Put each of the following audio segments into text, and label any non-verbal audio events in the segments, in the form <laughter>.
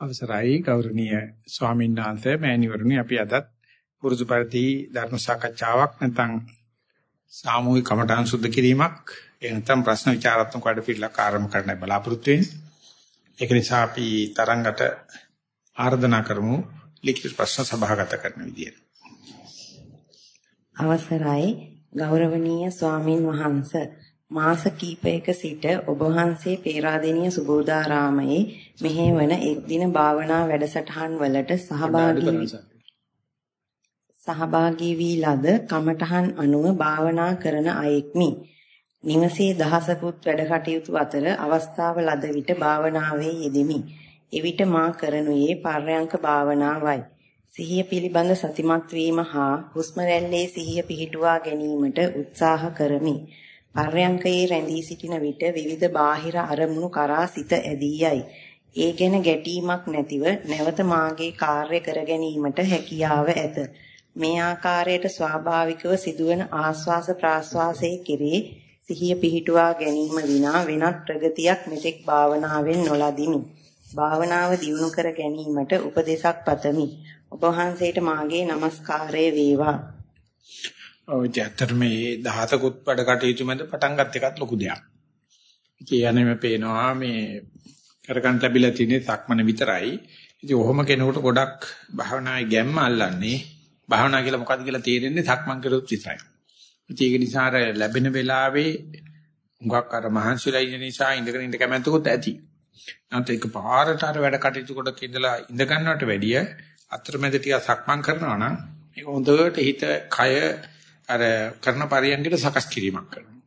අවසරයි ගෞරවනීය ස්වාමීන් වහන්සේ මෑණිවරණි අපි අදත් පුරුදු පරිදි ධර්ම සාකච්ඡාවක් නැත්නම් සාමූහික කමඨාන් සුද්ධ කිරීමක් එහෙම නැත්නම් ප්‍රශ්න විචාරාත්මක වැඩපිළිවෙලක් ආරම්භ කරන්න බලාපොරොත්තු වෙන්නේ. ඒක නිසා අපි තරංගට ආර්දනා කරමු ලිඛිත ප්‍රශ්න සභාගත කරන විදියට. අවසරයි ගෞරවනීය ස්වාමින් වහන්සේ මාස කිහිපයක සිට ඔබ වහන්සේ පේරාදෙණිය සුබෝධාරාමයේ මෙහෙවන එක් දින භාවනා වැඩසටහන් වලට සහභාගී සහභාගී වී ලද කමඨහන් අනුව භාවනා කරන අයෙක්මි. නිවසේ දහසකුත් වැඩ කටයුතු අතර අවස්ථාව ලද විට භාවනාවේ යෙදෙමි. එවිට මා කරනුයේ පර්යංක භාවනාවයි. සිහිය පිළිබඳ සතිමත් වීම හා හුස්ම රැල්ලේ සිහිය පිහිටුවා ගැනීමට උත්සාහ කරමි. පර්යංකයේ රැඳී සිටින විට විවිධ බාහිර අරමුණු කරා සිත ඇදී යයි. ඒ ගැන ගැටීමක් නැතිව නැවත මාගේ කාර්ය කර ගැනීමට හැකියාව ඇත. මේ ආකාරයට ස්වාභාවිකව සිදුවන ආස්වාස ප්‍රාස්වාසයේ කෙරේ සිහිය පිහිටුවා ගැනීම විනා වෙනත් ප්‍රගතියක් මෙතෙක් භාවනාවෙන් නොලදිමි. භාවනාව දියුණු කර ගැනීමට උපදේශක් පතමි. ඔබ වහන්සේට මාගේ নমස්කාරය වේවා. ඔය ඇත්තට මේ දහසකුත් වැඩ කටයුතු මැද පටන් ගත් එකත් ලොකු දෙයක්. කියන්නේ මේ පේනවා මේ කරගන්න ලැබිලා තියෙන සක්මන විතරයි. ඉතින් ඔහොම කෙනෙකුට ගොඩක් භාවනාවේ ගැම්ම අල්ලන්නේ භාවනා කියලා මොකද්ද කියලා තේරෙන්නේ සක්මන් කරොත් විතරයි. ඉතින් ඒක නිසා ලැබෙන වෙලාවේ හුඟක් අර මහන්සිලා ඉන්න නිසා ඉඳගෙන ඉඳ කැමැත්තකුත් ඇති. නැත්නම් ඒක පාරට අර වැඩ කටයුතු කොට ඉඳලා ඉඳ ගන්නවට වැඩිය අතරමැද ටික සක්මන් කරනවා නම් ඒක හොඳට හිත කය අර කරන පරියන්කට සකස් කිරීමක් කරනවා.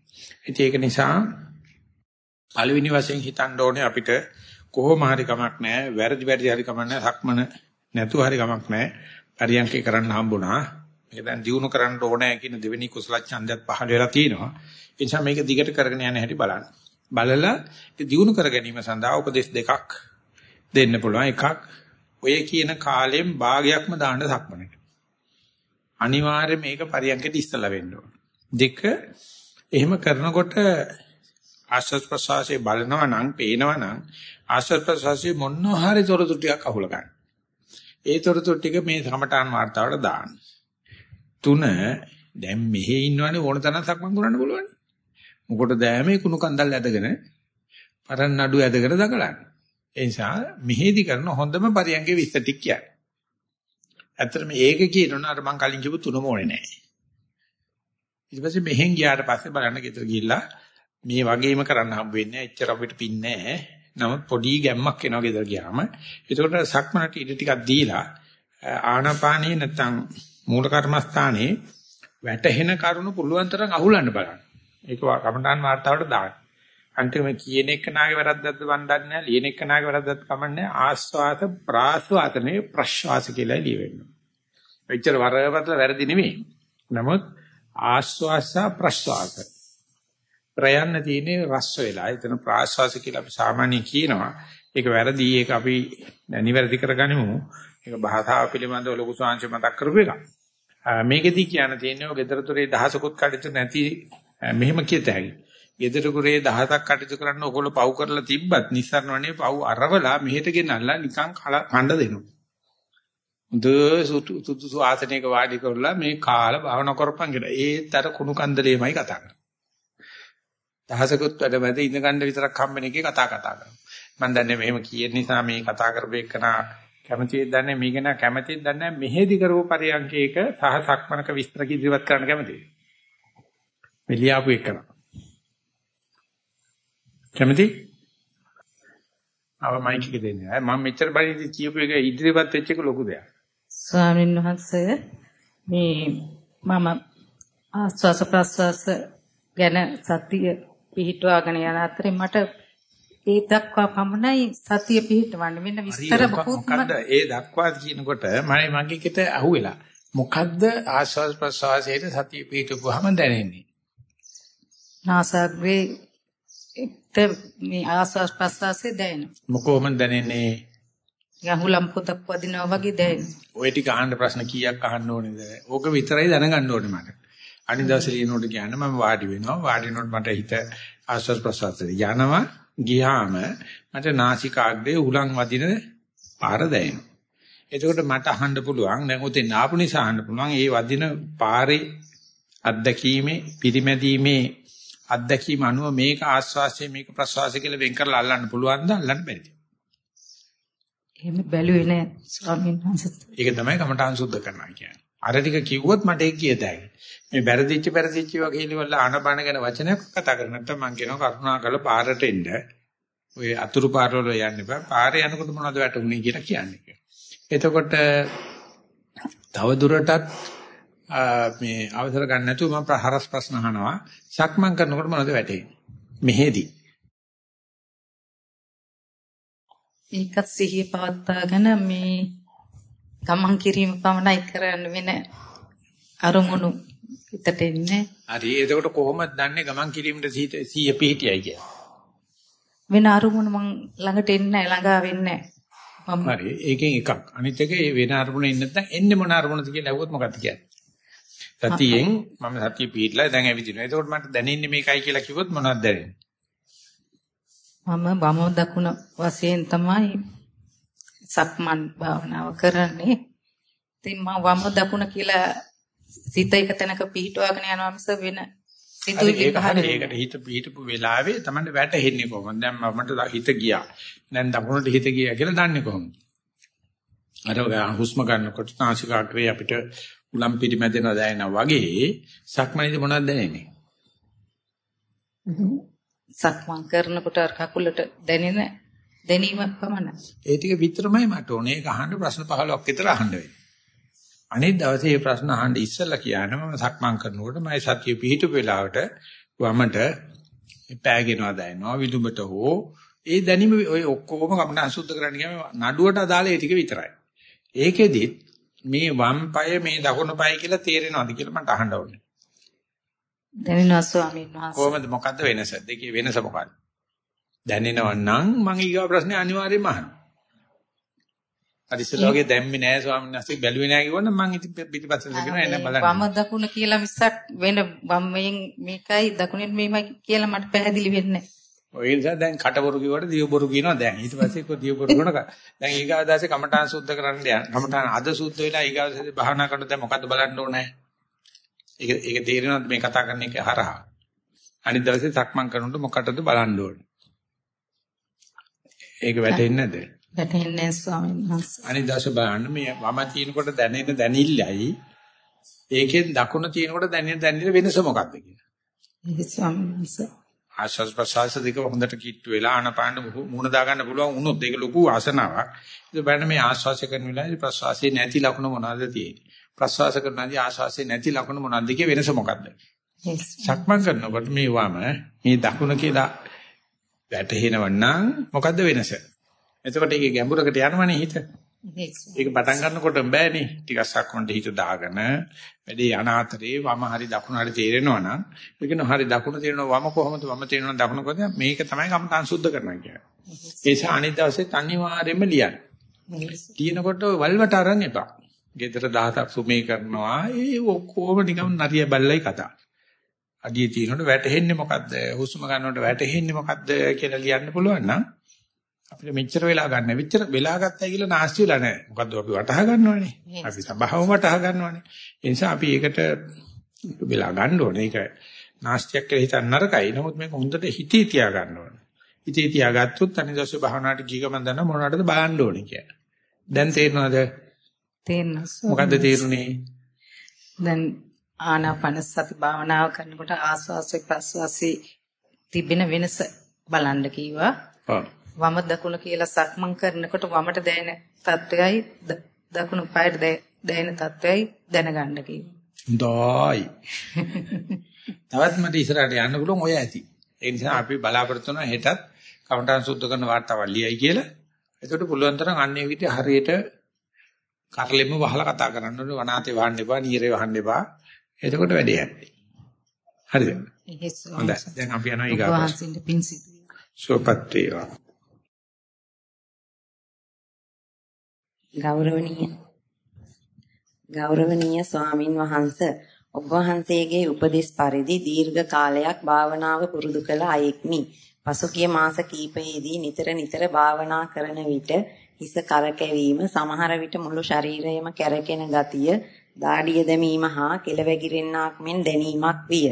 ඉතින් ඒක නිසා පළවෙනි වශයෙන් හිතන්න ඕනේ අපිට කොහොම හරි කමක් නැහැ, වැරදි වැරදි හරි කමක් නැහැ, සක්මන නැතුව හරි කමක් නැහැ. පරියන්කේ කරන්න හම්බුණා. මේක දැන් දිනු කරන්න ඕනේ කියන දෙවෙනි කුසල ඡන්දයත් පහළ වෙලා තියෙනවා. ඒ නිසා මේක දිගට කරගෙන යන්න හැටි බලන්න. බලලා දිනු කර ගැනීම සඳහා උපදේශ දෙකක් දෙන්න පුළුවන්. එකක් ඔය කියන කාලෙන් භාගයක්ම දාන්න සක්මනට. අනිවාර්යයෙන් මේක පරියන්කෙට ඉස්සලා වෙන්න ඕන. දෙක එහෙම කරනකොට ආස්වාද ප්‍රසවාසයේ බලනවා නම් පේනවා නම් ආස්වාද ප්‍රසවාසයේ මොන හරි තොරතුරු ටිකක් අහුල ගන්න. ඒ තොරතුරු ටික මේ සමටාන් වார்த்தාවට දාන්න. තුන දැන් මෙහෙ ඉන්නවනේ ඕන තරම් සක්මන් කරන්න බලවනේ. මොකට දෑමේ කුණු කන්දල් ඇදගෙන පරන් නඩු ඇදගෙන දකලන්නේ. ඒ නිසා මෙහෙදි කරන හොඳම පරියන්ගේ විස්තටික් කියන්නේ. ඇත්තටම ඒක කියනොන අර මං කලින් කියපු තුනම ඕනේ නැහැ. ඊට පස්සේ මෙහෙන් ගියාට පස්සේ බලන්න ගෙදර ගිහිල්ලා මේ වගේම කරන්න හම්බ වෙන්නේ එච්චර අපිට පින්නේ නැහැ. නමුත් පොඩි ගැම්මක් එනවා ගෙදර ගියාම. ඒකට සක්මනට ඉඩ ටිකක් දීලා ආනාපානේ නැත්තම් මූල කර්මස්ථානේ වැටහෙන කරුණු පුළුවන් තරම් අහුලන්න බලන්න. ඒක කමඨාන් වාර්තාවට දාන්න. අන්තිම කියන එක නාගේ වැරද්දක්ද වන්දන්නේ නැහැ ලියන එක නාගේ වැරද්දක් කමන්නේ ආස්වාද ප්‍රාස්වාදනේ ප්‍රශ්වාස කියලා ලියවෙන්නේ. එච්චර වරවතල වැරදි නෙමෙයි. නමුත් ආස්වාස ප්‍රශ්වාස ප්‍රයන්න තියෙන්නේ රස් වෙලා. එතන ප්‍රාශ්වාස කියලා අපි සාමාන්‍යයෙන් කියනවා. ඒක වැරදි. ඒක අපි නිවැරදි කරගනිමු. ඒක භාෂාව පිළිබඳව ලොකු සංංශ මතක් කරපු එක. මේකෙදි කියන්න තියෙන්නේ ඔය gedarature දහසකුත් කඩිතු නැති මෙහෙම කියත හැකියි. Gedarature දහසක් කටයුතු කරන්න ඔයගොල්ලෝ පව් කරලා තිබ්බත් නිස්සාරණවනේ පව් අරවලා මෙහෙට ගෙනල්ලා නිකන් කණ්ඩ දෙනවා. හොඳ සුසු ආසනයක වාඩි කරලා මේ කාල භාවනා කරපන් කියලා. ඒතර කුණු කන්දලේමයි කතා කරන්නේ. දහසකුත් වැඩ මැද ඉඳ ගන්න විතරක් හම්බෙන එකේ කතා කතා කරනවා. මම දන්නේ මෙහෙම කියන නිසා මේ කතා කරපේකනා කැමැතිද දන්නේ මේක නා කැමැතිද දන්නේ මෙහෙදි කරව පරියන්කේක සහ සක්මනක විස්තර කිදිවත් කරන්න කැමැතිද? මෙලියාපු එකන. කැමැති? අව මයික් එක දෙන්නේ. මම මෙච්චර බලින්ද කියපු එක ඉදිරියපත් වෙච්ච එක ලොකු දෙයක්. ස්වාමීන් වහන්සේ මේ මම ආස්වාස ප්‍රස්වාස ගැන සතිය පිහිටවාගෙන යන අතරේ මට ඒ දක්වා පමණයි සතිය පිහිටවන්නේ මෙන්න විස්තර මොකද්ද ඒ දක්වා කියනකොට මම මගේ කිට අහුවෙලා මොකද්ද ආස්වාස් ප්‍රසවාසයේ සතිය පිහිටවුවාම දැනෙන්නේ නාසග්‍රේ එක්ත මේ ආස්වාස් ප්‍රසවාසයේ දැනෙනවා. මොකොම දැනෙන්නේ? යහුලම් පොතක් වදිනවා වගේ දැනෙනවා. ඔය ටික අහන්න ප්‍රශ්න කීයක් අහන්න ඕනේද? ඕක විතරයි දැනගන්න ඕනේ මට. අනිදාස ලියනකොට කියන්න මම වාඩි වෙනවා. වාඩි වෙනකොට මට හිත ආස්වාස් ප්‍රසවාසයේ යනවා. ගියාම මට නාසිකාග්‍රේ උලන් වදින පාර දැනෙනවා. එතකොට මට අහන්න පුළුවන් දැන් උතෙන් ආපු නිසා අහන්න පුළුවන් ඒ වදින පාරේ අත්දැකීමේ පිරිමැදීමේ අත්දැකීම අනුව මේක ආස්වාසය මේක ප්‍රසවාසය කියලා වෙන් කරලා අල්ලන්න පුළුවන්ද අල්ලන්න බැරිද? එහෙම බැලුවේ නෑ ස්වාමීන් වහන්සේ. ඒක තමයි කමඨාන් සුද්ධ කරනවා කියන්නේ. අර ටික කිව්වොත් මට ඒක කියතයි. මේ බැරදිච්ච පෙරදිච්ච වගේ ඉලිවල ආනපාන ගැන වචනයක් කතා කරන්නේ නැත්නම් මම කියනවා කරුණාකරලා පාරට එන්න. ඔය අතුරු පාරවල යන්න එපා. පාරේ යනකොට මොනවද වැටුනේ කියලා කියන්නේ. එතකොට තව දුරටත් මේ අවසර ගන්න නැතුව මම හරස් ප්‍රශ්න අහනවා. සක්මන් කරනකොට මොනවද වැටෙන්නේ? මෙහෙදි. ඒකත් සිහිය පවත්වාගෙන මේ ගමන් කිරීම පමණයි කරන්න වෙන අරමුණු හිතට එන්නේ. හරි එතකොට කොහොමද දන්නේ ගමන් කිරීමට සිහිය පිහිටියයි කියලා? වෙන අරමුණු මං ළඟට එන්නේ නැහැ ළඟා වෙන්නේ නැහැ. හරි ඒකෙන් එකක්. අනිත් එක වෙන අරමුණ ඉන්නේ නැත්නම් එන්නේ මොන අරමුණද කියලා ඇහුවොත් මොකක්ද කියන්නේ? සතියෙන් මම සතිය පිහිටලා දැන් ඇවිදිනවා. එතකොට මට දැනෙන්නේ මේකයි කියලා කිව්වොත් මොනවද දැනෙන්නේ? මම වම දකුණ වශයෙන් තමයි සක්මන් භාවනාව කරන්නේ. ඉතින් මම වම දකුණ කියලා සිත එක තැනක පිහිටවාගෙන යනවා මිස වෙන සිතුවිලි පහළ ඒකට හිත පිහිටපු වෙලාවේ තමයි වැටෙන්නේ කොහොමද? දැන් මමට හිත ගියා. දැන් දකුණට හිත ගියා කියලා දන්නේ කොහොමද? අර හුස්ම ගන්නකොට නාසිකාග්‍රේ අපිට උලම් පිටිමැදෙනවා දැනෙනවා වගේ සක්මනේදී මොනවද දැනෙන්නේ? සක්මන් කරනකොට අර කකුලට දැනෙන දැනීම පමණයි. ඒ ටික විතරමයි මට ඕනේ. ඒක අහන්න ප්‍රශ්න 15ක් විතර අහන්න වෙයි. අනිත් දවසේ මේ ප්‍රශ්න අහන්න ඉස්සෙල්ලා කියන්නේ මම සක්මන් කරනකොට මම සතිය පිහිටු වෙලාවට වමට පෑගෙනවා දැනෙනවා විදුඹට හෝ ඒ දැනීම ඔය ඔක්කොම ගමන අසුද්ධ කරන්න ගියාම නඩුවට අදාළ ඒ ටික විතරයි. ඒකෙදිත් මේ වම් පාය මේ දකුණු පාය කියලා තේරෙනවද කියලා මට අහන්න ඕනේ. දැනෙනවා ස්වාමීන් වහන්සේ. කොහොමද මොකද්ද වෙනස? දෙකේ වෙනස මොකක්ද? දැනෙනව නම් මම ඊගා ප්‍රශ්නේ අනිවාර්යයෙන්ම අහනවා. වගේ දැම්මේ නෑ ස්වාමීන් වහන්සේ බැලුවේ නෑ කිව්වොත් මම ඉතින් පිටිපස්සට කියනවා එන්න බලන්න. වම දකුණ කියලා මිසක් වෙන වම්යෙන් මේකයි දකුණෙන් මේමයි කියලා මට පැහැදිලි වෙන්නේ නෑ. ඔය නිසා දැන් කටබොරු කිව්වට දියබොරු කියනවා දැන්. ඊට පස්සේ කො දියබොරු කරන දැන් ඊගා දාසේ කමඨාන් සුද්ධ කරන්න යන. කමඨාන් අද සුද්ධ වෙලා ඊගා දාසේ භාවනා කරනකොට දැන් මොකද්ද බලන්න ඕනේ? ඒක ඒක තේරෙනවද මේ කතා කරන එක හරහා? අනිත් දවසේ සක්මන් කරනකොට මොකටද බලන්න ඕනේ? ඒක වැටෙන්නේ නැද්ද? වැටෙන්නේ නැහැ ස්වාමීන් වහන්සේ. අනිත් දවසේ බලන්න මේ වම තිනකොට දැනෙන දැනිල්ලයි ඒකෙන් දකුණ තිනකොට දැනෙන දැනිල්ල වෙනස මොකක්ද කියලා. ඒක ස්වාමීන් වහන්සේ. ආශස් ප්‍රසාස දෙක හොඳට කිට්ටු වෙලා ආනපාන මුණ දා ගන්න පුළුවන් වුණොත් ඒක ලොකු ආසනාවක්. ඒක බලන්න මේ ආශ්වාසය කරන වෙලාවේ ප්‍රශ්වාසයේ නැති ලකුණ මොනවද තියෙන්නේ? ප්‍රශ්වාස කරනදී ආශ්වාසයේ නැති ලකුණ මොනවද කිය වෙනස මොකද්ද? සක්මන් කරනකොට මේ වම මේ දකුණ කියලා වැටහෙනව නම් මොකද්ද වෙනස? එතකොට ඒකේ ගැඹුරකට යනවනේ හිත. ඒක පටන් ගන්නකොට බෑනේ. ටිකක් සක්මන්ට හිත දාගෙන වැඩේ යන අතරේ වම හරි දකුණ හරි තේරෙනවා නම් මේකන හරි දකුණ තේරෙනවා වම කොහොමද වම තේරෙනවා දකුණ කොහොමද මේක තමයි කමඨං සුද්ධ කරනවා කියන්නේ. ඒ නිසා අනිත් දවසේ අනිවාර්යයෙන්ම ලියන්න. ලියනකොට වල්වට අරන් එපා. ගෙදර දහසක් සුමේ කරනවා ඒ ඔක්කොම නිකම් නරිය බල්ලයි කතා. අඩිය තියෙනකොට වැටෙන්නේ මොකද්ද? හුස්ම ගන්නකොට වැටෙන්නේ මොකද්ද කියලා ලියන්න පුළුවන් නම් අපිට මෙච්චර වෙලා ගන්න. මෙච්චර වෙලා ගත්තයි කියලා නාස්ති වෙලා නැහැ. මොකද්ද අපි වටහා ගන්නවනේ. අපි සබාවම වටහා ගන්නවනේ. ඒ නිසා අපි ඒකට වෙලා ගන්න ඕනේ. ඒක නාස්තියක් කියලා හිතන්න නරකයි. නමුත් මේක හොඳට හිතේ තියා ගන්න ඕනේ. හිතේ තියාගත්තොත් අනිදාසේ භාවනාවට ගිය ගමන් දන්න මොනවටද බලන්න ඕනේ කියලා. දැන් තේරෙනවද? තේරෙනවා. මොකද්ද තේරුනේ? දැන් ආනාපාන සති භාවනාව කරනකොට ආස්වාස්සේ ප්‍රස්වාස්සේ තිබෙන වෙනස බලන්න කිව්වා. ඔව්. වම දකුණ කියලා සක්මන් කරනකොට වමට දැනෙන තත්වයයි දකුණු පායට දැනෙන තත්වයයි දැනගන්න කිව්වා. තවත් මට ඉස්සරහට යන්න පුළුවන් ඔය ඇති. ඒ නිසා අපි බලාපොරොත්තු වෙනවා හෙටත් කවුන්ටර් සුද්ධ කරන වාර්තාව ලියයි කියලා. එතකොට පුළුවන් තරම් අන්නේ විදිහට හරියට කරලෙම වහලා කතා කරන්න ඕනේ වනාතේ වහන්න එපා, නීරේ වහන්න එපා. එතකොට වැඩේ යන්නේ. හරිද? හොඳයි. දැන් අපි යනවා පින් සිදුවේ. සුවපත් වේවා. ගෞරවනීය ගෞරවනීය ස්වාමින් වහන්සේ ඔබ වහන්සේගේ උපදෙස් පරිදි දීර්ඝ කාලයක් භාවනාව පුරුදු කළ අයෙක්මි. පසුගිය මාස කිහිපයේදී නිතර නිතර භාවනා කරන විට හිස කරකැවීම, සමහර විට මුළු ශරීරයම කැරකෙන ගතිය, දාඩිය දැමීම හා කෙලවැගිරෙන්නාක් මෙන් දැනීමක් විය.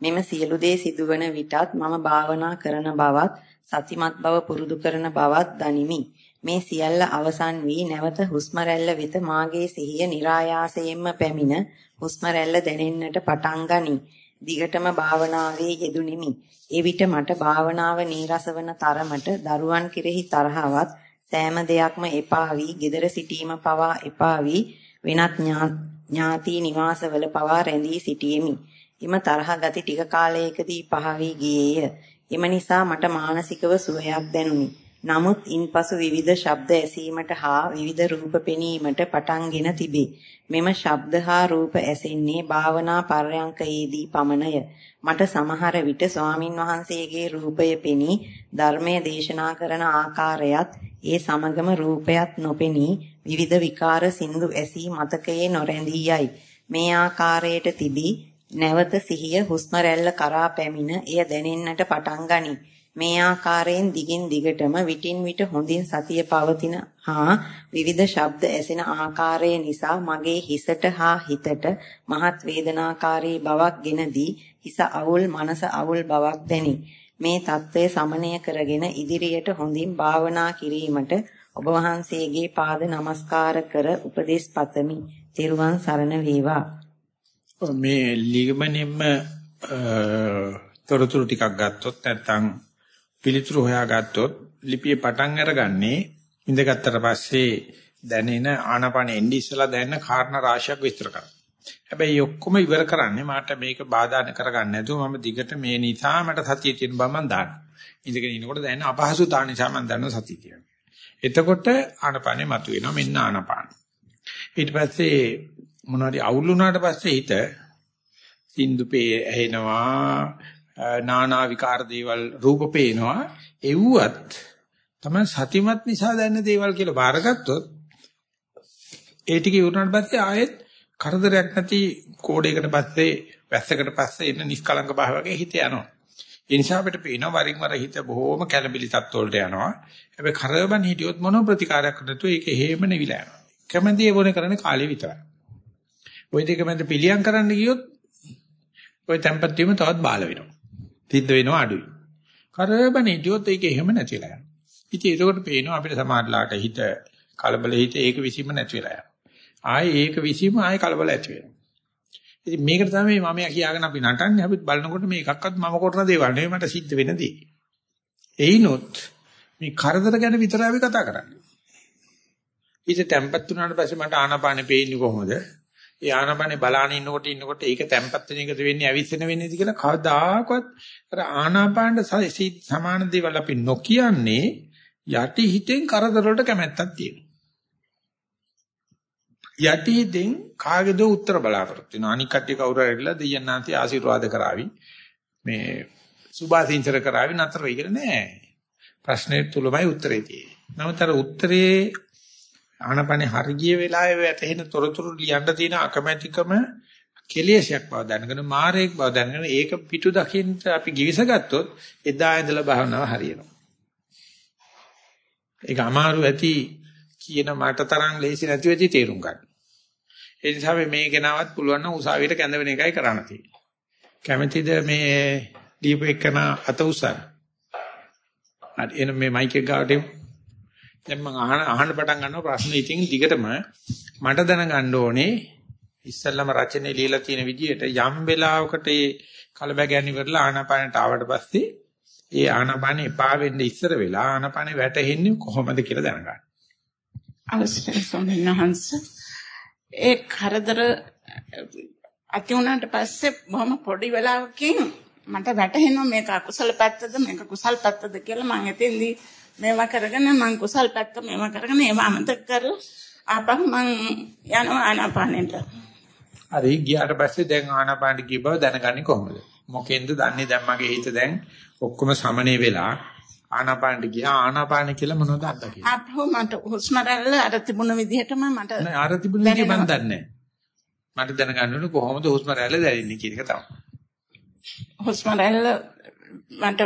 මෙම සියලු දේ සිදුවන විටත් මම භාවනා කරන බවත්, සතිමත් බව පුරුදු කරන බවත් දනිමි. මේ සියල්ල අවසන් වී නැවත හුස්ම වෙත මාගේ සිහිය નિરાයාසයෙන්ම පැමිණ හුස්ම දැනෙන්නට පටන් ගනී. දිගටම භාවනාවේ යෙදුණෙමි. එවිට මට භාවනාව නීරස වන තරමට දරුවන් කෙරෙහි තරහවත් සෑම දෙයක්ම එපා වී, gedara සිටීම පවා එපා වී වෙනත් ඥාති නිවාසවල පවා රැඳී සිටියෙමි. එම තරහ ගති ටික කාලයකදී පහ වී ගියේය. එම නිසා මට මානසිකව සුවයක් දැනුනි. නමුත් ඉන්පසු විවිධ ශබ්ද ඇසීමට හා විවිධ රූප පෙනීමට පටන්ගෙන තිබේ. මෙම ශබ්ද හා රූප ඇසෙන්නේ භාවනා පර්යංකයේදී පමණය. මට සමහර විට ස්වාමින් වහන්සේගේ රූපය පෙනී ධර්මයේ දේශනා කරන ආකාරයත් ඒ සමගම රූපයත් නොපෙනී විවිධ විකාර සින්දු ඇසී මතකයේ නොරැඳී යයි. මේ ආකාරයට තිබී නැවත සිහිය හුස්ම කරා පැමිණ එය දැනෙන්නට පටන් ගනී. මේ ආකාරයෙන් දිගින් දිගටම විටින් විට හොඳින් සතිය පවතින හා විවිධ ශබ්ද ඇසෙන ආකාරය නිසා මගේ හිසට හා හිතට මහත් වේදනාකාරී බවක් ගෙනදී හිස අවුල් මනස අවුල් බවක් දැනි. මේ தත්ත්වය සමනය කරගෙන ඉදිරියට හොඳින් භාවනා කිරීමට ඔබ වහන්සේගේ පාද නමස්කාර කර උපදෙස් පතමි. තෙරුවන් සරණ වේවා. මේ ලිගමනෙම්ම තොරතුරු ටිකක් ගත්තොත් නැත්නම් පිළිතුරු හොයාගත්තොත් ලිපියේ පටන් අරගන්නේ ඉඳගත්තට පස්සේ දැනෙන ආනපන එන්නේ ඉස්සලා දැනෙන කාරණා රාශියක් විස්තර කරනවා. හැබැයි ඔක්කොම ඉවර කරන්නේ මට මේක බාධා කරගන්න නැතුව මම දිගට මේ නිසා මට සතිය තියෙන බව මම දානවා. ඉඳගෙන ඉනකොට දැනෙන අපහසුතාව නිසා මම දන්නවා සතිය තියෙනවා. එතකොට ආනපනේ මතුවෙනවා මෙන්න ආනපාන. ඊට පස්සේ මොනවාරි අවුල් වුණාට පස්සේ හිත සින්දුපේ ඇහෙනවා නානා විකාර දේවල් රූප පේනවා එව්වත් තමයි සතිමත් නිසා දැනෙන දේවල් කියලා බාරගත්තොත් ඒ ටික ඉවරනට පස්සේ ආයෙත් කරදරයක් නැති කෝඩයකට පස්සේ වැස්සකට පස්සේ එන නිස්කලංක භාවයක හිත යනවා ඒ නිසා අපිට පේනවා වරින් වර හිත බොහොම කැළඹිලි තත්ත්වවලට යනවා හැබැයි කරබන් හිටියොත් මොන ප්‍රතිකාරයක් නැතුව ඒක හේම නෙවිලා යනවා කැමැති වුණ කරන්නේ කාලේ විතරයි ওই දෙක මැද පිළියම් කරන්න ගියොත් ওই tempat වීම තවත් බාල වෙනවා සිද්ධ වෙනවා අඩුයි. කරබන හිටියොත් ඒක එහෙම නැතිලා යනවා. ඉතින් ඒකකොට පේනවා අපිට සමාජලාට හිත කලබල හිත ඒක විසීම නැතිලා යනවා. ආයේ ඒක විසීම ආයේ කලබල ඇති වෙනවා. ඉතින් මේකට තමයි මම කියාගෙන අපි නටන්නේ අපි බලනකොට මේ එකක්වත් මම කරන දේවල් නෙවෙයි මට සිද්ධ වෙන දේ. එයිනොත් මේ කරදර ගැන විතරයි අපි කතා කරන්නේ. ඊට tempat වුණාට පස්සේ මට ආනාපානෙ පේන්නේ කොහොමද? ඒ ආනාපානේ බලාන ඉන්නකොට ඉන්නකොට ඒක තැම්පත් වෙන එකද වෙන්නේ අවිස්සන වෙන්නේද කියලා කවදාකවත් අර ආනාපානට සමාන දේවල් අපි නොකියන්නේ යටි හිතෙන් කරදර වලට කැමැත්තක් තියෙනවා. යටි හිතෙන් කාගේද උත්තර බලාපොරොත්තු වෙනවා. අනික් කට්ටිය කවුරු හරි ඉල්ල දෙයන්නාන්ති ආශිර්වාද කරાવી. මේ සුභාසින්චර කරાવી නතර වෙයි කියලා නෑ. ප්‍රශ්නේ තුලමයි උත්තරේ තියෙන්නේ. නමුත් අර උත්තරේ ආනපනේ හරිය වෙලාවේ වැටෙන තොරතුරු ලියන්න තියෙන අකමැතිකම කෙලෙසයක් බව දැනගෙන මාරේක් බව දැනගෙන ඒක පිටු දකින්න අපි givis ගත්තොත් එදා ඉඳලා භාවනාව හරියනවා. ඒක අමාරු ඇති කියන මට තරම් ලේසි නැති වෙති තේරුම් ගන්න. ඒ නිසා මේ කෙනාවත් පුළුවන් නම් උසාවියට කැඳවෙන එකයි කරන්න තියෙන්නේ. කැමැතිද මේ දීප එක්කන අත උසන්? හරි එන මේ මයික් එක ගාවට එමු. දැන් මම අහන අහන්න පටන් ගන්නවා ප්‍රශ්න ඉතින් දිගටම මට දැනගන්න ඕනේ ඉස්සල්ලාම රචනයේ ලියලා තියෙන විදිහට යම් වෙලාවකට ඒ කලබගැනි කරලා ආනාපානට ආවට පස්සේ ඒ ආනාපානෙ එපා වෙන්න ඉස්සර වෙලා ආනාපානෙ වැටෙන්නේ කොහොමද කියලා දැනගන්න. අවසරයි ස්වාමීන් වහන්සේ. ඒ කරදර ඇති වුණාට පස්සේ බොහොම පොඩි වෙලාවකින් මට වැටහෙනවා මේක අකුසල පැත්තද මේක කුසල පැත්තද කියලා මම එතෙන්දී මේවා කරගෙන මං කුසල් පැත්ත මේවා කරගෙන ඒවා අමතක කරලා ආපහු මං යනවා ආනාපානෙට. හරි ගියාට පස්සේ දැන් ආනාපානෙ ගිය බව දැනගන්නේ කොහොමද? මොකෙන්ද දන්නේ දැන් මගේ හිත දැන් ඔක්කොම සමනේ වෙලා ආනාපානෙට ගියා ආනාපාන කියලා මොනවද අත්දකින්නේ? ආපහු මට හුස්ම රැල්ල අර තිබුණ විදිහටම මට නෑ අර තිබුණ විදිහ මම දන්නේ මට දැනගන්න ඕනේ කොහොමද හුස්ම රැල්ල දැනෙන්නේ කියන එක තමයි. හුස්ම රැල්ල මට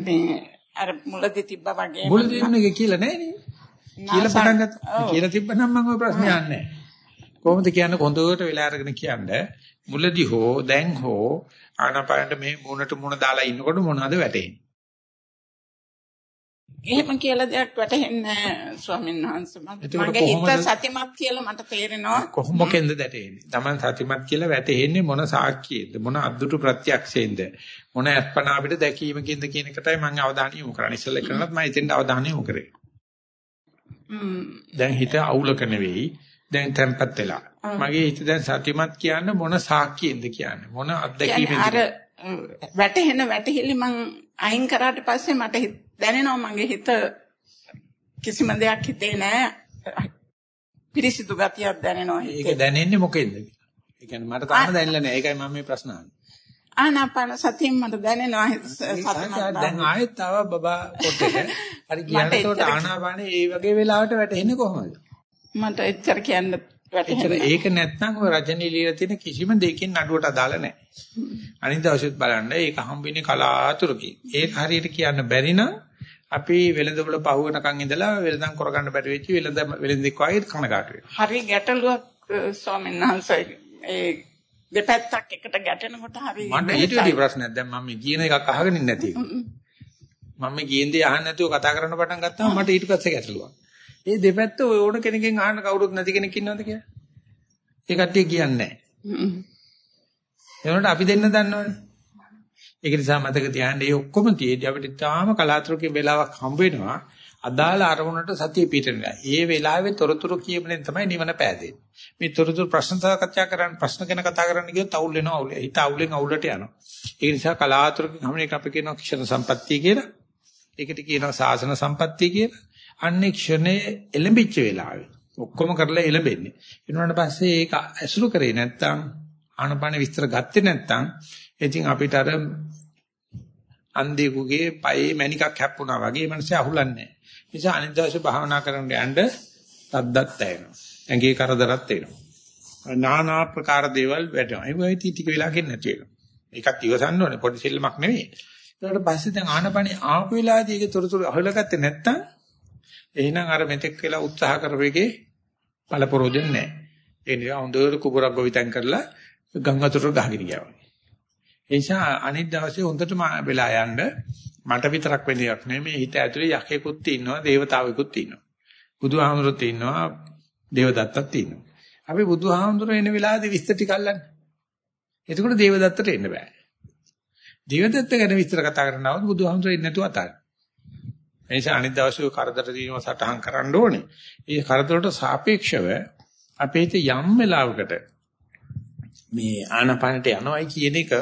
මේ අර මුලදී තිබ්බා වගේ මුලදී උනේ කියලා නෑනේ. කියලා පටන් ගත්තා. කියලා තිබ්බනම් මම ওই ප්‍රශ්නේ අහන්නේ නැහැ. කොහොමද කියන්නේ හොඳට වෙලා අරගෙන කියන්නේ මුලදී හෝ දැන් හෝ ආනාපානට මේ මුණට මුණ දාලා ඉන්නකොට මොනවද වැටෙන්නේ? එහෙම කියලා දෙයක් වැටහෙන්නේ නැහැ ස්වාමීන් වහන්සේ. මගේ හිත සතිමත් කියලා මට තේරෙනවා. කොහොම මොකෙන්ද දැටෙන්නේ? Taman සතිමත් කියලා වැටෙන්නේ මොන සාක්කියෙන්ද? මොන අද්දුටු ප්‍රත්‍යක්ෂයෙන්ද? මොන අස්පනා අපිට දැකීමකින්ද කියන එකටයි මම අවධානය යොමු කරන්නේ. ඉස්සෙල්ලා කරනත් මම එතෙන්ට අවධානය යොමු කරේ. දැන් හිත අවුලක නෙවෙයි. දැන් තැම්පත් වෙලා. මගේ හිත දැන් සතිමත් කියන්න මොන සාක්කියෙන්ද කියන්නේ? මොන අත්දැකීමෙන්ද? වැටහෙන වැටහිලි මං අයින් කරාට පස්සේ මට දැනෙනවා මගේ හිත කිසිම දෙයක් හිතේ නෑ පිරිසිදු ගතියක් දැනෙනවා ඒක හිතේ. දැනෙන්නේ මොකෙන්ද කියලා. ඒ කියන්නේ මට තාම දැනෙලා නැහැ. ඒකයි මම මේ ප්‍රශ්න අහන්නේ. ආනාපාන සතියෙන් මට දැනෙනවා සතිමත් දැන් ආයෙත් ආවා බබා කොටේට. <laughs> හරි කියනකොට ආනාපානේ ඒ වගේ වෙලාවට වැටෙන්නේ කොහොමද? මට එච්චර කියන්න වැටහෙන්නේ ඒක නැත්නම් ඔය රජනී ලියලා තියෙන කිසිම දෙයකින් නඩුවට අදාළ නැහැ. අනිත් දවසෙත් බලන්න ඒක හම්බෙන්නේ කලාතුරකින්. ඒක හරියට කියන්න බැරි නම් අපි වෙළඳපොළ පහුවනකන් ඉඳලා වෙළඳන් කරගන්න බැරි වෙච්ච වෙළඳ වෙළඳෙක් වගේ කනගාටු වෙනවා. හරි ගැටලුවක් ස්වාමීන් වහන්සේ ඒ දෙපැත්තක් එකට ගැටෙනකොට හරි මට ඊට වැඩි ප්‍රශ්නයක් දැන් මම මේ කියන එකක් අහගෙන ඉන්නේ නැති එක. මම මේ කියන දේ අහන්න නැතුව කතා කරන්න පටන් ගත්තාම මට ඊට පස්සේ ගැටලුවක්. ඒ දෙපැත්ත ඔය ඕන කෙනකින් අහන්න කවුරුත් නැති කෙනෙක් ඉන්නවද කියලා? ඒ කට්ටිය කියන්නේ නැහැ. අපි දෙන්න දන්නවනේ. ඒක නිසා මතක තියාගන්න මේ ඔක්කොම තියේදී අපිට තාම කලාතුරකින් වෙලාවක් හම්බ වෙනවා. අදාළ අරමුණට සතිය පිටරනවා. ඒ වෙලාවේ තොරතුරු කියපෙනෙන් තමයි නිවන පෑදෙන්නේ. මේ තොරතුරු ප්‍රශ්න සාකච්ඡා කරන්න ප්‍රශ්න ගැන කතා කරන්න ගියොත් අවුල් වෙනවා අවුල්. හිත අවුලෙන් අවුලට යනවා. ඒ නිසා කලාතුරකින් හැම එක අපි කියනවා ක්ෂණ සම්පත්තිය කියලා. ඒකට කියනවා සාසන සම්පත්තිය කියලා. අන්නේ ක්ෂණයේ එළඹිච්ච වෙලාවේ ඔක්කොම කරලා එළඹෙන්නේ. ඊට පස්සේ ඒක ඇසුරු කරේ නැත්තම් ආනපාන විස්තර ගත්තේ නැත්තම් ඉතින් අපිට අර අන්දේකුගේ පයේ මණිකක් හැප්පුණා වගේ මනසේ අහුලන්නේ නැහැ. නිසා අනිත් දවසේ භාවනා කරන්න යන්න තද්දත් තැවෙනවා. ඇඟේ කරදරත් එනවා. নানা ආකාර දේවල් වැටෙනවා. ඒ වගේ ටික වෙලාවකින් නැති වෙනවා. ඒකත් ඉවසන්න ඕනේ පොඩි සෙල්ලමක් නෙවෙයි. ඊට පස්සේ දැන් ආනපනේ ආපු වෙලාවදී ඒකේ තොරතුරු අහලගත්තේ නැත්තම් එහෙනම් අර මෙතෙක් වෙලා උත්සාහ කරපෙකේ පළපරෝදෙන්නේ නැහැ. ඒ නිසා හොඳට කුබරක් ගොවිතැන් කරලා ගම් වතුර ගහගෙන ගියා වගේ. ඒ නිසා අනිත් දවසේ හොඳටම වෙලා යන්න මට විතරක් වෙන එකක් නෙමෙයි හිත ඇතුලේ යකෙකුත් ඉන්නවා දේවතාවෙකුත් ඉන්නවා. බුදුහාමුදුරුත් ඉන්නවා දේවදත්තත් ඉන්නවා. අපි බුදුහාමුදුරුවෝ එන වෙලාවේදී විස්තර ටික අල්ලන්නේ. එතකොට දේවදත්තට එන්න බෑ. දේවදත්ත ගැන විස්තර කතා කරනවද බුදුහාමුදුරුවෝ එන්නේ නැතුව අතාරින්න. ඒ නිසා අනිත් දවසේ කරදර දීම සටහන් කරන්න ඕනේ. ඒ කරදරට සාපේක්ෂව අපේ හිත යම් වෙලාවකට මේ ආනපනට යනවයි කියන එක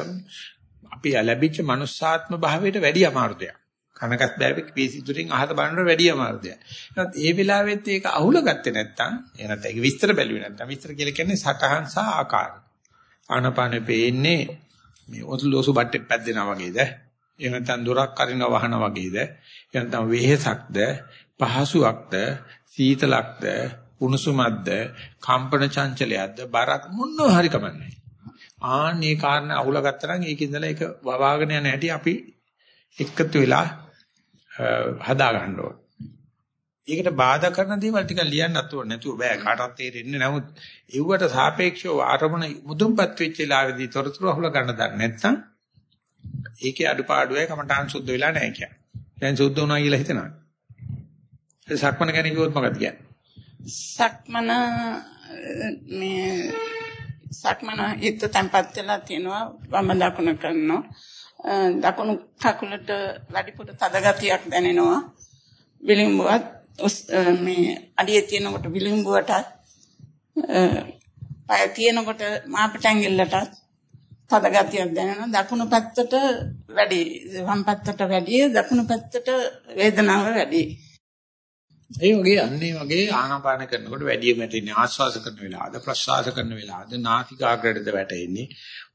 අපි ලැබිච්ච මනුස්සාත්ම භාවයට වැඩි අමාරු දෙයක්. කනකත් බෑවේ පිසිදුරින් අහත බලනකොට වැඩි අමාරු දෙයක්. එහෙනම් ඒ වෙලාවෙත් ඒක අහුල ගත්තේ නැත්නම් ඒ නැත්නම් ඒක විස්තර බැලුවේ නැත්නම් විස්තර කියලා කියන්නේ සටහන් සහ ආකාර. ආනපනෙ පේන්නේ මේ ඔතලෝසු බට්ටේ පැද්දෙනා වගේද? එහෙම නැත්නම් දොරක් අරිනවා වහන වගේද? එහෙම නැත්නම් වෙහෙසක්ද? පහසුවක්ද? සීතලක්ද? උණුසුමක්ද? කම්පන චංචලයක්ද? බරක් මොනවා හරි කමන්නේ. ආන්නේ කාරණා අහුලා ගත්තා නම් ඒකේ ඉඳලා ඒක වවාගෙන යන හැටි අපි එක්කතු වෙලා හදා ගන්න ඕන. ඒකට බාධා කරන දේවල් ටික ලියන්නත් ඕන නැතුව බෑ කාටවත් තේරෙන්නේ නමුත් ඒවට සාපේක්ෂව ආරමුණ මුදුන්පත් වෙච්ච වෙලාවේදී තොරතුරු අහුලා ගන්න දන්නේ නැත්නම් ඒකේ අඩුපාඩුවයි කමඨාන් සුද්ධ වෙලා නැහැ කියන්නේ. දැන් සුද්ධ වුණා කියලා හිතනවා. ඒ සක්මන ගැන කිව්වොත් මොකද කියන්නේ? සක්මන මේ සක්මන හිත තැම්පත් වෙලා තියෙනවා වම දකුණ කරනවා දකුණු කකුලට වැඩිපුර තද ගතියක් දැනෙනවා විලිම්බුවත් මේ අඩිය තියෙනකොට විලිම්බුවටත් පය තියෙනකොට මාපටැංගිල්ලටත් තද ගතියක් දැනෙනවා දකුණු පැත්තට වැඩි වම් පැත්තට වැඩි දකුණු පැත්තට වේදනාව වැඩි ඒ වගේ අන්නේ වගේ ආනාපාන කරනකොට වැඩිම වැටෙන්නේ ආස්වාස කරන වෙලාවද ප්‍රස්වාස කරන වෙලාවද නාසිකාග්‍රයටද වැටෙන්නේ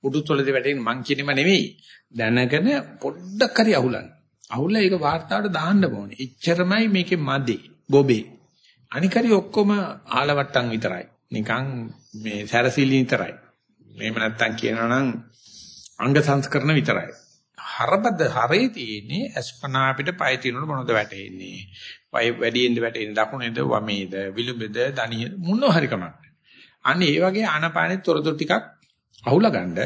උඩුතොලද වැටෙන්නේ මං කියනම නෙවෙයි දැනගෙන පොඩ්ඩක් හරි අහුලන්න. අහුල්ලා ඒක වාර්තාවට දාන්න ඕනේ. එච්චරමයි මේකේ මදේ බොබේ. අනිකරි ඔක්කොම ආලවට්ටම් විතරයි. නිකන් මේ සැරසිලි විතරයි. මේව නැත්තම් කියනවා නම් අංග සංස්කරණ විතරයි. හරබද හරේ තියෙන්නේ අස්පනා අපිට පය තිනවල මොනවද වැටෙන්නේ වයි වැඩිෙන්ද වැටෙන දකුණේද වමේද විලුඹේද දණිය මොන හරි කමක්. අන්න ඒ වගේ ආනපානෙත් තොරතුරු ටිකක් අහුලා ගන්න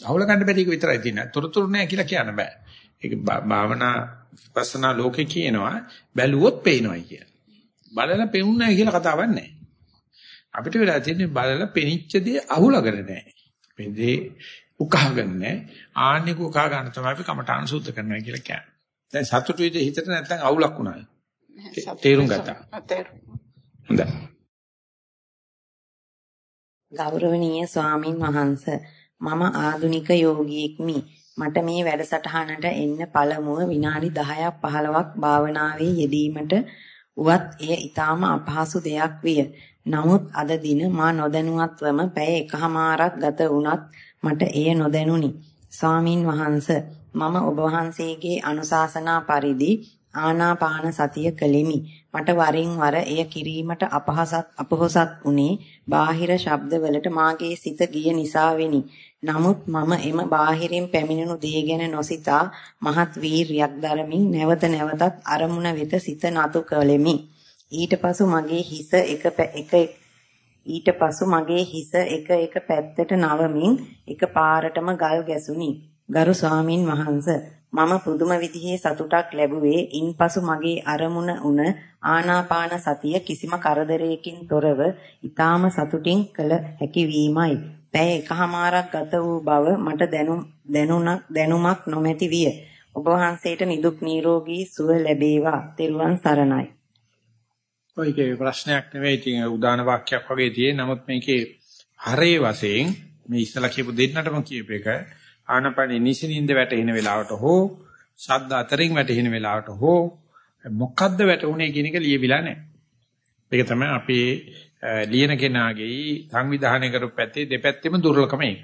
අහුලා ගන්න බැරි එක විතරයි තියෙන්නේ. තොරතුරු නෑ කියලා කියන්න බෑ. ඒක භාවනා විපස්සනා ලෝකේ කියනවා බැලුවොත් පේනවායි කියලා. බලලා පෙවුන්නයි කියලා කතාවක් නෑ. අපිට වෙලා තියෙන්නේ බලලා පෙනිච්ච දේ අහුලාගෙන නෑ. මේ දේ උකහාගෙන නෑ. ආන්නේ උකහා ගන්න තමයි අපි කමඨාන සුද්ධ කරනවා කියලා කියන්නේ. දැන් සතුටුයිද හිතට නැත්නම් අවුලක් වුණාද? තේරුම් ගත්තා. හොඳයි. ගෞරවනීය ස්වාමින් වහන්ස මම ආදුනික යෝගියෙක්මි මට මේ වැඩසටහනට එන්න පළමුව විනාඩි 10ක් 15ක් භාවනාවේ යෙදීමට උවත් එය ඊටාම අපහසු දෙයක් විය. නමුත් අද දින මා නොදැනුවත්වම පැය එකහමාරක් ගත වුණත් මට එය නොදැනුනි. ස්වාමින් වහන්ස මම ඔබ වහන්සේගේ අනුශාසනා පරිදි ආනාපාන සතිය කළෙමි. මට වරින් වර එය කිරීමට අපහසත් අපහසත් උනේ බාහිර ශබ්දවලට මාගේ සිත ගිය නිසා වෙනි. නමුත් මම එම බාහිරින් පැමිණෙනු දේ ගැන නොසිතා මහත් වීරියක් දරමින් නැවත නැවතත් අරමුණ වෙත සිත නතු කළෙමි. ඊට පසු මගේ හිස එක එක ඊට පසු මගේ හිස එක එක පැත්තට නවමින් එක පාරටම ගල් ගැසුනි. ගරු ස්වාමින් වහන්සේ මම පුදුම විදිහේ සතුටක් ලැබුවේ ඉන්පසු මගේ අරමුණ උන ආනාපාන සතිය කිසිම කරදරයකින් තොරව ඊටාම සතුටින් කළ හැකි වීමයි. පැය එකහමාරක් ගත වූ බව මට දැනුණක් දැනුමක් නොමැති විය. ඔබ වහන්සේට නිදුක් නිරෝගී සුව ලැබේවා. තෙරුවන් සරණයි. ඔයගේ ප්‍රශ්නයක් නෙවෙයි ඉතින් උදාන වාක්‍යයක් වගේ තියෙන. නමුත් මේකේ හරේ වශයෙන් මේ ඉස්සලා කියපු දෙන්නටම කියප එක ආනපනේ නිසිනින්ද වැටෙන වෙලාවට හෝ ශබ්ද අතරින් වැටෙන වෙලාවට හෝ මොකද්ද වැටුනේ කියන එක ලියවිලා නැහැ. ඒක තමයි අපේ ලියන කෙනාගේ සංවිධානය කරපු පැත්තේ දෙපැත්තෙම දුර්ලභම ඒක.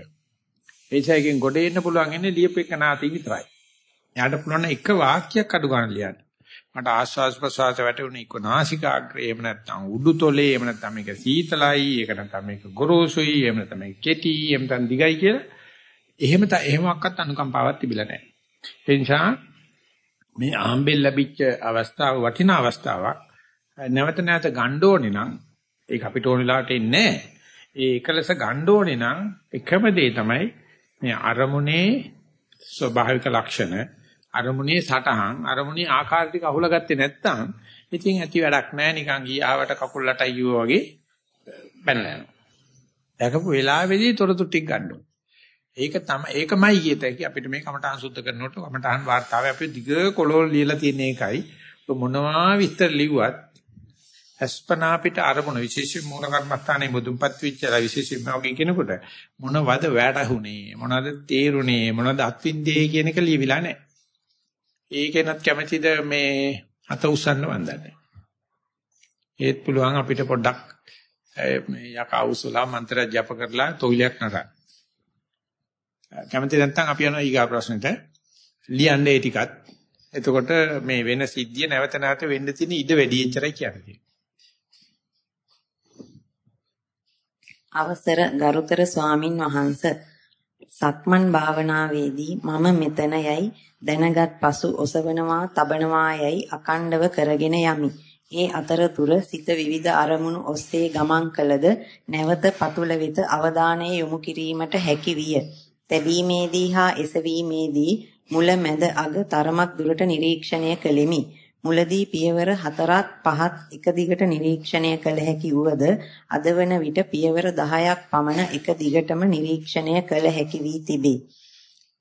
ඒ නිසා එකෙන් ගොඩ එන්න පුළුවන් ඉන්නේ ලියපෙකනා අතින් විතරයි. එයාට පුළුවන් එක වාක්‍යයක් අඩු ගන්න ලියන්න. මට ආස්වාස් ප්‍රසවාස වැටුනේ එක්ක නාසිකාග්‍රේ. එහෙම නැත්නම් උඩුතොලේ එහෙම නැත්නම් මේක සීතලයි ඒක නැත්නම් මේක ගොරෝසුයි එහෙම නැත්නම් මේක කෙටි එහෙම නැත්නම් දිගයි කියලා එහෙම ත එහෙමවත් අනුකම්පාවක් තිබිලා නැහැ. ඒ නිසා මේ ආම්බෙල් ලැබිච්ච අවස්ථාව වටිනා අවස්ථාවක්. නැවත නැවත ගන්න ඕනේ නම් ඒක අපිට ඕන වෙලාවට එන්නේ ඒ එකලස ගන්න ඕනේ නම් එකම දේ තමයි මේ අරමුණේ ස්වභාවික ලක්ෂණ අරමුණේ සටහන් අරමුණේ ආකාර ටික අහුලා ගත්තේ නැත්නම් ඉතින් ඇති වැඩක් නැහැ නිකන් ගියාවට කකුල් ලටයි වගේ බැනලා යනවා. දැකපු වෙලාවේදී තොරතුරු ටික ගන්න ඕනේ. ඒක තමයි ඒකමයි කියතයි අපිට මේ කමඨාන් සුද්ධ කරනකොට කමඨාන් වාර්තාවේ අපි දිග කොළොල් ලියලා තියෙන එකයි මොනවා විස්තර ලිව්වත් අස්පනා පිට අරමුණ විශේෂ මූල කර්මස්ථානයේ මුදුන්පත් වෙච්චලා විශේෂයෙන්ම වගේ කෙනෙකුට මොනවද වැටහුනේ මොනවද තේරුනේ මොනවද අත්විඳේ කියන එක ලියවිලා නැහැ. ඒකෙනත් කැමැතිද මේ අත උස්සන්න වන්දන්නේ. ඒත් පුළුවන් අපිට පොඩ්ඩක් මේ යකා උසලා මන්ත්‍ර ජප කරලා තොইলයක් නටන්න. කැමති නැත්නම් අපි යනවා ඊගා ප්‍රශ්නෙට ලියන්න ඒ ටිකත්. එතකොට මේ වෙන සිද්ධිය නැවත නැවත වෙන්න තියෙන ඉඩ වැඩි එච්චරයි කියන්නේ. අවසර ගරුතර ස්වාමින් වහන්ස සක්මන් භාවනාවේදී මම මෙතන යයි දැනගත් පසු ඔසවනවා තබනවා යයි අකණ්ඩව කරගෙන යමි. ඒ අතරතුර සිත විවිධ අරමුණු ඔස්සේ ගමන් කළද නැවත පතුල වෙත අවධානය යොමු කිරීමට හැකි විය. තැබීමේදී හා එසවීමේදී මුල මැද අග තරමක් දුරට නිරීක්ෂණය කළෙමි. මුලදී පියවර 4ක් 5ක් එක දිගට නිරීක්ෂණය කළ හැකි වුවද අද වන විට පියවර 10ක් පමණ එක දිගටම නිරීක්ෂණය කළ හැකි වී තිබේ.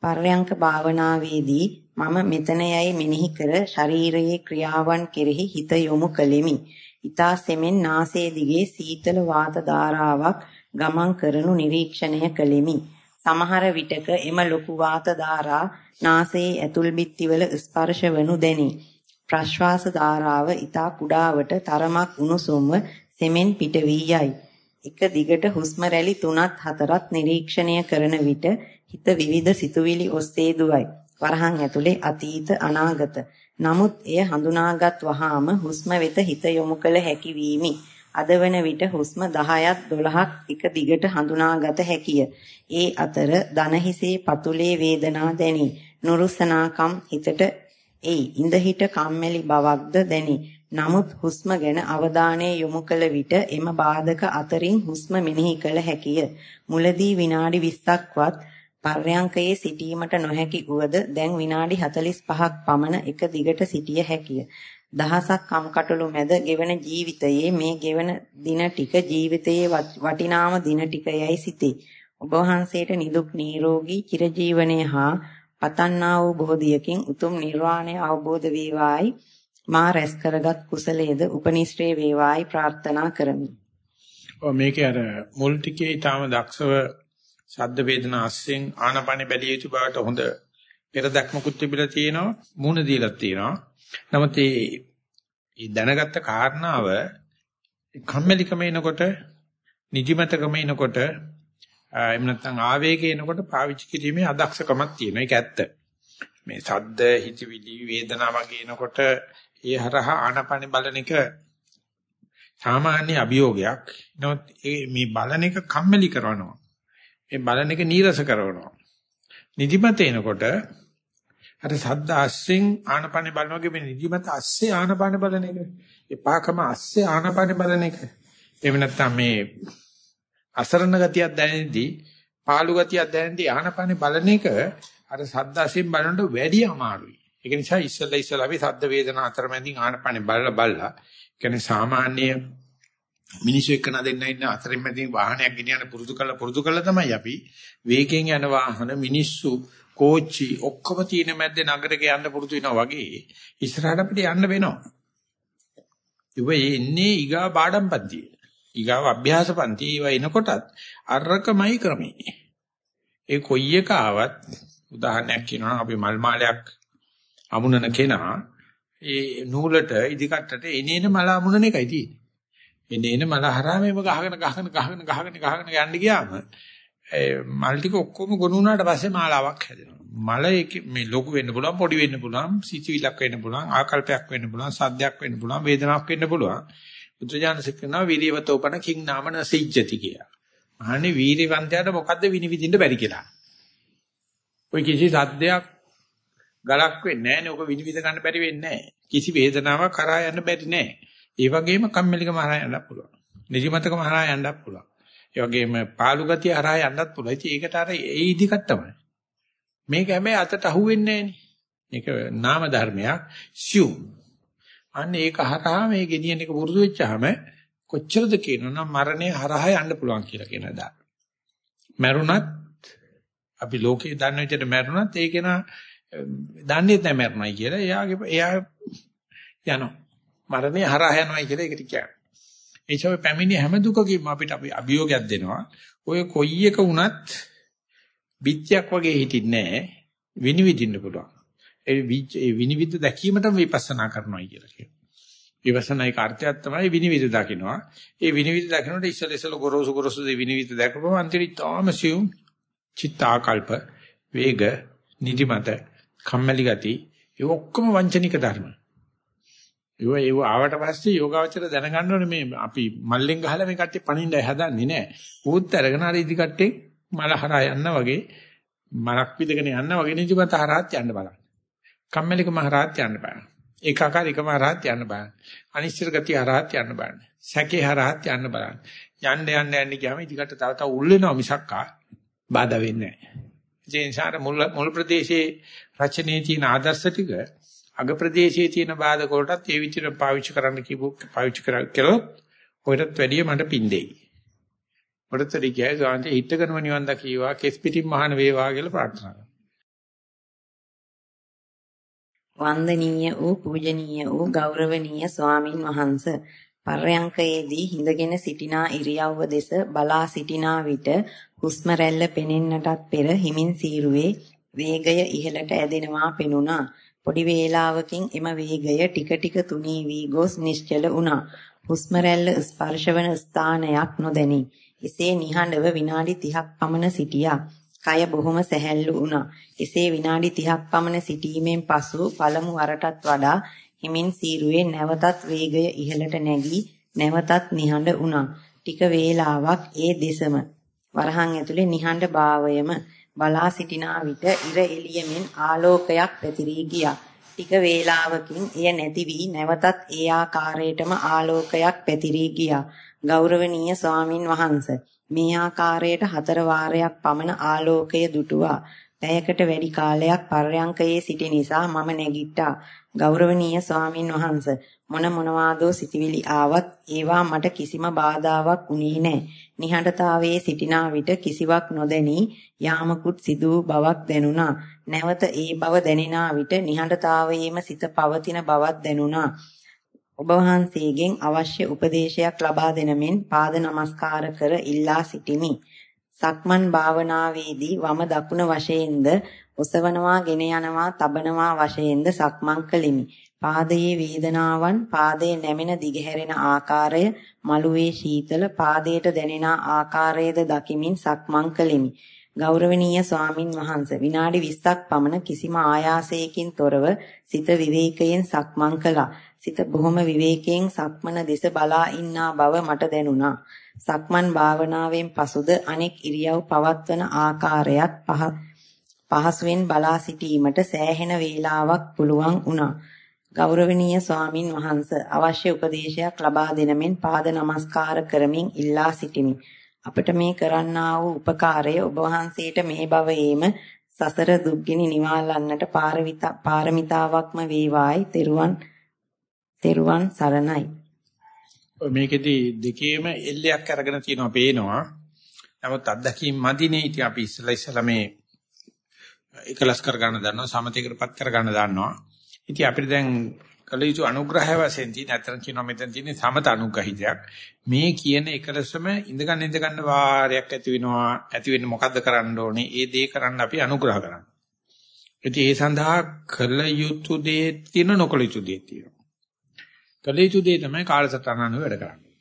පර්යංක භාවනාවේදී මම මෙතන යයි මෙනෙහි කර ශරීරයේ ක්‍රියාවන් කෙරෙහි හිත යොමු කළෙමි. ඊතා සෙමෙන් නාසයේ දිගේ සීතල වාත ධාරාවක් ගමන් කරනු නිරීක්ෂණය කළෙමි. සමහර විටක එම ලොකු වාත ධාරා නාසයේ ඇතුල් බිත්තිවල ස්පර්ශ වනු දැනේ. ප්‍රශ්වාස ධාරාව ඊතා කුඩාවට තරමක් උණුසුම්ව සෙමෙන් පිට වී යයි. එක දිගට හුස්ම රැලි 3ත් 4ත් නිරීක්ෂණය කරන විට හිත විවිධ සිතුවිලි ඔස්සේ දුවයි. වරහන් ඇතුලේ අතීත අනාගත. නමුත් එය හඳුනාගත් වහාම හුස්ම වෙත හිත යොමු කළ හැකි වීමි. අද වන විට හුස්ම 10ක් 12ක් එක දිගට හඳුනාගත හැකිය. ඒ අතර දන හිසේ පතුලේ වේදනා දැනේ. නුරුසනාකම් හිතට එයි. ඉඳ හිට කම්මැලි බවක්ද දැනේ. නමුත් හුස්ම ගැන අවධානය යොමු කළ විට එම බාධක අතරින් හුස්ම මෙනෙහි කළ හැකිය. මුලදී විනාඩි 20ක්වත් පර්යංකයේ සිටීමට නොහැකි වුවද දැන් විනාඩි 45ක් පමණ එක දිගට සිටිය හැකිය. දහසක් කම්කටොළු මැද ගෙවන ජීවිතයේ මේ ගෙවන දින ටික ජීවිතයේ වටිනාම දින ටික යයි සිටේ. ඔබ වහන්සේට නිදුක් නිරෝගී චිරජීවනයේ හා පතන්නා වූ බෝධියකින් උතුම් නිර්වාණය අවබෝධ වේවායි මා රැස් කරගත් කුසලයේද උපනිශ්‍රේ වේවායි ප්‍රාර්ථනා කරමි. ඔව් මේකේ අර මුල් ටිකේ ඊටාම දක්ෂව ශබ්ද වේදනා අස්සෙන් ආනපන බැලිය යුතු බවට හොඳ පෙර දක්මකුත් තිබිලා තියෙනවා මූණ දීලා තියෙනවා. නමුත් මේ දැනගත්ත කාරණාව කම්මැලිකම එනකොට නිදිමතකම එනකොට එහෙම නැත්නම් ආවේගය එනකොට පාවිච්චි කිරීමේ අදක්ෂකමක් තියෙනවා. ඒක ඇත්ත. මේ සද්ද, හිතවිලි, වේදනා වගේ එනකොට ඒ හරහා ආනපන බලන එක සාමාන්‍ය අභියෝගයක්. නමුත් මේ බලන එක කම්මැලි කරනවා. මේ බලන එක නීරස කරනවා. නිදිමත එනකොට අර සද්ද අස්සෙන් ආනපන බලනවාගේ මේ නිදිමත අස්සේ ආනපන බලන එක. එපාකම අස්සේ ආනපන බලන එක. එහෙම නැත්නම් මේ අසරණ ගතියක් දැනෙද්දී පාළු ගතියක් දැනෙද්දී ආනපන බලන එක අර සද්ද අස්සෙන් බලනට වැඩි අමාරුයි. ඒක නිසා ඉස්සෙල්ලා ඉස්සෙල්ලා අපි සද්ද වේදනා අතරමැදින් ආනපන බලලා බලලා කියන්නේ සාමාන්‍ය මිනිස්සු එක්ක නදෙන්න ඉන්න අතරින් මැදින් වාහනයක් ගෙනියන්න පුරුදු කරලා පුරුදු කරලා තමයි අපි වේගෙන් යන වාහන මිනිස්සු කෝච්චි ඔක්කොම තියෙන මැද්දේ නගරෙක යන්න පුරුදු වෙනවා වගේ ඉස්සරහට අපිට යන්න වෙනවා. ඒ එන්නේ ඊගා පාඩම් පන්තිය. ඊගාව අභ්‍යාස පන්තිය ඒව එනකොටත් අරකමයි ක්‍රමේ. ඒ කොයි එක ආවත් උදාහරණයක් කියනවා අපි මල් මාලයක් අමුණන කෙනා ඒ නූලට ඉදිකට්ටට එනේන මල අමුණන එකයි තියෙන්නේ. එනේන මල හරහා මේව ගහගෙන ගහගෙන ගහගෙන ගහගෙන ගහගෙන යන්න ගියාම මල් ටික ඔක්කොම ගොනු වුණාට පස්සේ මාලාවක් හැදෙනවා. මල මේ ලොකු වෙන්න පුළුවන් පොඩි වෙන්න පුළුවන් සිචිවිලක් වෙන්න පුළුවන් ආකල්පයක් වෙන්න පුළුවන් සද්දයක් වෙන්න පුළුවන් වේදනාවක් වෙන්න පුළුවන්. බුද්ධජාන සික්කනවා වීර්යවතෝපන කිං නාමන සිජ්ජති කියලා. මහන්නේ වීර්යවන්තයාට මොකද්ද විනිවිදින්න බැරි කියලා. ඔය කිසි සද්දයක් ගලක් වෙන්නේ නැහැ නේ. ඔක විනිවිද ගන්න බැරි වෙන්නේ නැහැ. කිසි වේදනාවක් කරා යන්න බැරි නැහැ. ඒ වගේම කම්මැලිකම හරහා යන්නත් පුළුවන්. නිදිමතකම හරහා යන්නත් පුළුවන්. ඒ වගේම පාළු ගතිය හරහා යන්නත් පුළුවන්. ඉතින් ඒකට අර ඒ ඉදිකට තමයි. මේක හැබැයි අතට අහුවෙන්නේ මේක නාම ධර්මයක් සිව්. අන්න ඒක හරහා මේ ගෙනියන එක පුරුදු වෙච්චාම කොච්චරද කියනවනම් මරණය හරහා යන්න පුළුවන් කියලා කියන දා. මරුණත් අපි ලෝකේ දන්න විදිහට මරුණත් ඒක නා දන්නේ නැහැ මරණයි කියලා. එයාගේ එයා යනවා. මරණය හරහා යනවායි කියලා ඒකට කියන්නේ. ඒ චෝ පැමිණි හැම දුකකින්ම අපිට අපි අභියෝගයක් දෙනවා. ඔය කොයි එක වුණත් බිත්‍යක් වගේ හිටින්නේ නැහැ. විනිවිදින්න පුළුවන්. ඒ විනිවිද දැකීමටම විපස්සනා කරනවා කියලා කියනවා. විපස්සනායි කාර්යයක් තමයි විනිවිද දකින්නවා. ඒ විනිවිද දකින්නට ඉස්සෙල් ඉස්සෙල් ගොරෝසු ගොරෝසු දේ විනිවිද දැකපුවම අන්තිරිතාම සියුම් චිත්තාකල්ප වේග නිදිමත කම්මැලි ගති ඒ ඔක්කොම වංචනික ධර්ම. ඒව ඒව ආවට පස්සේ යෝගාවචර දැනගන්න ඕනේ මේ අපි මල්ලෙන් ගහලා මේ කට්ටිය පණින්නයි හදන්නේ නෑ. ඌත් අරගෙන හරි ඉදි කට්ටේ මල හරහා යන්න වගේ මලක් විදගෙන යන්න වගේ නිදිමත හරහාත් යන්න බලන්න. කම්මැලිකම හරහාත් යන්න බලන්න. ඒකාකාරීකම හරහාත් යන්න බලන්න. අනිශ්චිත ගතිය හරහාත් යන්න බලන්න. සැකේ හරහාත් යන්න බලන්න. යන්න යන්න යන්න ගියාම ඉදි කට්ට තව තව උල් වෙනවා මිසක්කා බාධා වෙන්නේ නෑ. ඒ නිසා මුල් මුල් ප්‍රදේශයේ රචනයේ තියෙන ආදර්ශ ටික අග ප්‍රදේශයේ තියෙන බාධක වලටත් ඒ විදිහට පාවිච්චි කරන්න කිව්ව පාවිච්චි කරා කියලා ඔයටත් වැඩිය මට පින්දෙයි. මටත් වැඩි කියයි ගාන්තේ හිටගෙනම නිවන් දකීවා කෙස් පිටින් මහාන වේවා කියලා ප්‍රාර්ථනා කරනවා. වන්දනීය වූ පූජනීය වූ ගෞරවනීය ස්වාමින් වහන්සේ පර්යංකයේදී හිඳගෙන සිටිනා ඉරියව්ව දෙස බලා සිටිනා විට හුස්ම රැල්ල පෙනෙන්නටත් පෙර හිමින් සීරුවේ වේගය ඉහළට ඇදෙනවා පෙනුණා. පොඩි වේලාවකින් එම වේගය ටික ටික තුනී වී ගොස් නිශ්චල වුණා. හුස්ම රැල්ල ස්පර්ශවන ස්ථානයක් නොදැනි. එසේ නිහඬව විනාඩි 30ක් පමණ සිටියා. කය බොහොම සැහැල්ලු වුණා. එසේ විනාඩි 30ක් පමණ සිටීමෙන් පසු පළමු වරටත් වඩා හිමින් සීරුවේ නැවතත් වේගය ඉහළට නැගී නැවතත් නිහඬ වුණා. ටික වේලාවක් ඒ දෙසම වරහන් ඇතුලේ නිහඬ භාවයම බලා සිටිනා විට ඉර එළියමින් ආලෝකයක් පැතිරී ගියා. ටික වේලාවකින් එය නැති වී නැවතත් ඒ ආකාරයටම ආලෝකයක් පැතිරී ගියා. ගෞරවනීය ස්වාමින් වහන්සේ මේ ආකාරයට හතර වාරයක් පමණ ආලෝකය දුටුවා. පැයකට වැඩි කාලයක් පර්යංකයේ සිටි නිසා මම නැගිට්ටා. ගෞරවනීය ස්වාමින් වහන්සේ මොන මොනවාදෝ සිටිවිලි ආවත් ඒවා මට කිසිම බාධාවක් වුණේ නැහැ. නිහඬතාවයේ සිටිනා විට කිසිවක් නොදැනී යාමකුත් සිදු බවක් දැනුණා. නැවත ඒ බව දැනෙනා විට නිහඬතාවයේම සිත පවතින බවක් දැනුණා. ඔබ වහන්සේගෙන් අවශ්‍ය උපදේශයක් ලබා දෙන මෙන් පාද නමස්කාර කර ඉල්ලා සිටිමි. සක්මන් භාවනාවේදී වම දකුණ වශයෙන්ද ඔසවනවා ගෙන යනවා තබනවා වශයෙන්ද සක්මන් කළෙමි. පාදයේ වේදනාවන් පාදයේ නැමෙන දිගහැරෙන ආකාරය මළුවේ සීතල පාදයට දැනෙන ආකාරයද දකිමින් සක්මන් කළෙමි. ගෞරවනීය ස්වාමින් වහන්සේ විනාඩි 20ක් පමණ කිසිම ආයාසයකින් තොරව සිත විවේකයෙන් සක්මන් කළා. සිත බොහොම විවේකයෙන් සක්මන දෙස බලා ඉන්නා බව මට දැනුණා. සක්මන් භාවනාවෙන් පසුද අනෙක් ඉරියව් පවත්වන ආකාරයත් පහසුවෙන් බලා සිටීමට සෑහෙන වේලාවක් පුළුවන් වුණා. ගෞරවනීය ස්වාමින් වහන්ස අවශ්‍ය උපදේශයක් ලබා දෙන මෙන් පාද නමස්කාර කරමින් ඉල්ලා සිටිමි. අපට මේ කරන්නා වූ උපකාරය ඔබ වහන්සේට මේ භවයේම සසර දුක්ගිනි නිවාලන්නට පාරමිතාවක්ම වේවායි තෙරුවන් තෙරුවන් සරණයි. මේකෙදි දෙකේම එල්ලයක් අරගෙන තියෙනවා පේනවා. නමුත් අත්දැකීම් මදිනේ ඉතින් අපි ඉස්සලා ඉස්සලා මේ එකලස් කර ගන්න දන්නවා සමතේකටපත් කර ගන්න දන්නවා. ඉතින් අපිට දැන් කළ යුතු අනුග්‍රහය වශයෙන් තියෙන අතරන් කියනවා මෙතන තියෙන සමත අනුග්‍රහිතයක්. මේ කියන එකලසම ඉඳගන්න ඉඳගන්න වාරයක් ඇති වෙනවා. ඇති වෙන්නේ මොකද්ද කරන්න ඕනේ? ඒ දේ කරන්න අපි අනුග්‍රහ කරන්න. ඉතින් ඒ සඳහා කළ යුතු දේ තියෙන නොකළ යුතු දේ තියෙනවා. කළ යුතු දේ තමයි කාලසටහන අනුව වැඩ කරන්නේ.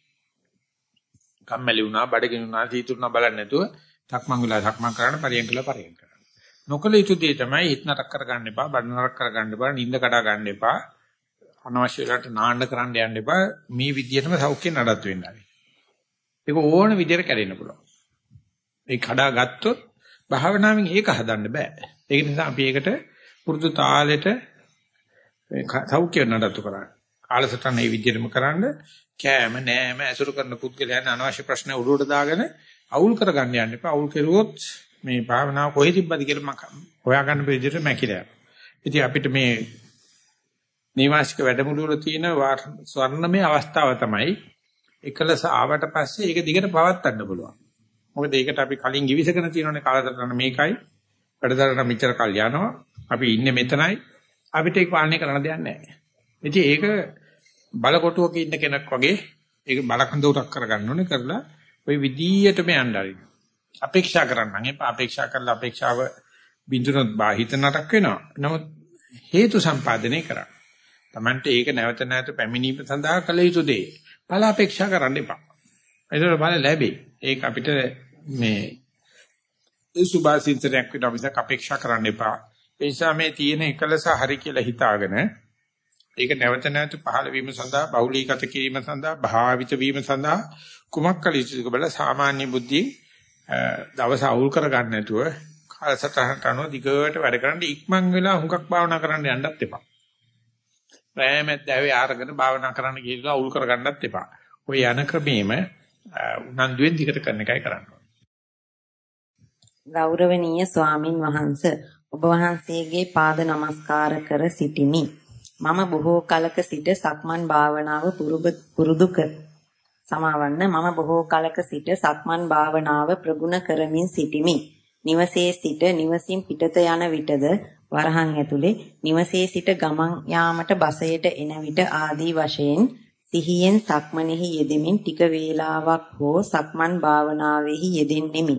කම්මැලි වුණා, බඩගිනි වුණා, සීතුරුණා බලන්නේ නැතුව තක්මන් වෙලා තක්මන් කරන්න පරියන් කළා පරියන් කරන්න. නොකළ යුතු දේ තමයි හිත නරක කරගන්න එපා, බඩ නරක කරගන්න එපා, නිින්ද කඩා ගන්න එපා. අනවශ්‍ය වෙලාවට නාන්න කරන්න යන්න එපා. මේ විදිහටම සෞඛ්‍ය නඩත්තු වෙන්න ආවේ. ඒක ඕන විදිහට කැඩෙන්න පුළුවන්. ඒ කඩා ගත්තොත් භාවනාවෙන් ඒක හදන්න බෑ. ඒක නිසා අපි ඒකට පුරුදු තාලෙට සෞඛ්‍ය නඩත්තු කරන්නේ. කාලසටහන මේ විදිහටම කරන්න කෑම නෑම ඇසුරු කරන පුද්ගලයන් අනවශ්‍ය ප්‍රශ්න උඩුවට දාගෙන අවුල් කරගන්න යන්න එපා. අවුල් කෙරුවොත් මේ භාවනාව කොහෙ තිබ්බද කියලා මම හොයාගන්න විදිහට මැකිලා. ඉතින් අපිට මේ නීවාසික වැඩමුළු වල තියෙන ස්වර්ණමය අවස්ථාව තමයි එකලස ආවට පස්සේ ඒක දිගට පවත්වන්න පුළුවන්. මොකද ඒකට අපි කලින් givisකන තියෙනනේ කාලතරණ මේකයි. වැඩතරණ මෙච්චර කල් යනවා. අපි ඉන්නේ මෙතනයි. අපිට ඒක පාලනය කරන්න දෙයක් නැහැ. ඉතින් ඒක බලකොටුවක ඉන්න කෙනෙක් වගේ ඒක බලකඳ කරගන්න ඕනේ කරලා ওই විදියටම යන්න ආරින්න. අපේක්ෂා කරන්න එපා. අපේක්ෂා කරලා අපේක්ෂාව බිඳුනොත් බාහිත නරක වෙනවා. නමුත් හේතු සම්පාදනය කරා. Tamante ඒක නැවත නැවත පැමිණීම සඳහා කළ යුතු දේ. බල අපේක්ෂා කරන්න එපා. ඒතර බල ලැබේ. ඒක අපිට මේ සුභාසින්තරයක් විතර මිසක් අපේක්ෂා කරන්න එපා. ඒ නිසා මේ තියෙන එකලස හරි කියලා හිතාගෙන ඒක නැවත නැවත පහළ වීම සඳහා බහුලීගත කිරීම සඳහා භාවිත වීම සඳහා කුමක් කළ යුතුද බල සාමාන්‍ය බුද්ධිය දවස අවුල් කරගන්න නැතුව කාලසටහනට අනුව දිගට වැඩ කරන්න ඉක්මන් වෙලා හුඟක් භාවනා කරන්න යන්නත් එපා. රෑමැත් දැවේ ආරගෙන භාවනා කරන්න කියලා අවුල් කරගන්නත් එපා. ඔය යන ක්‍රමෙම උනන්දුවෙන් දිගට කරන එකයි කරන්න ගෞරවනීය ස්වාමින් වහන්සේ ඔබ වහන්සේගේ පාද නමස්කාර කර සිටිමි. මම බොහෝ කලක සිට සක්මන් භාවනාව පුරුදු කර සමාවන්න මම බොහෝ කලක සිට සක්මන් භාවනාව ප්‍රගුණ කරමින් සිටිමි. නිවසේ සිට නිවසින් පිටත යන විටද වරහන් ඇතුලේ නිවසේ සිට ගමන් යාමට බසයට එන විට ආදී වශයෙන් සිහියෙන් සක්මනෙහි යෙදෙමින් ටික වේලාවක් හෝ සක්මන් භාවනාවෙහි යෙදෙන්නෙමි.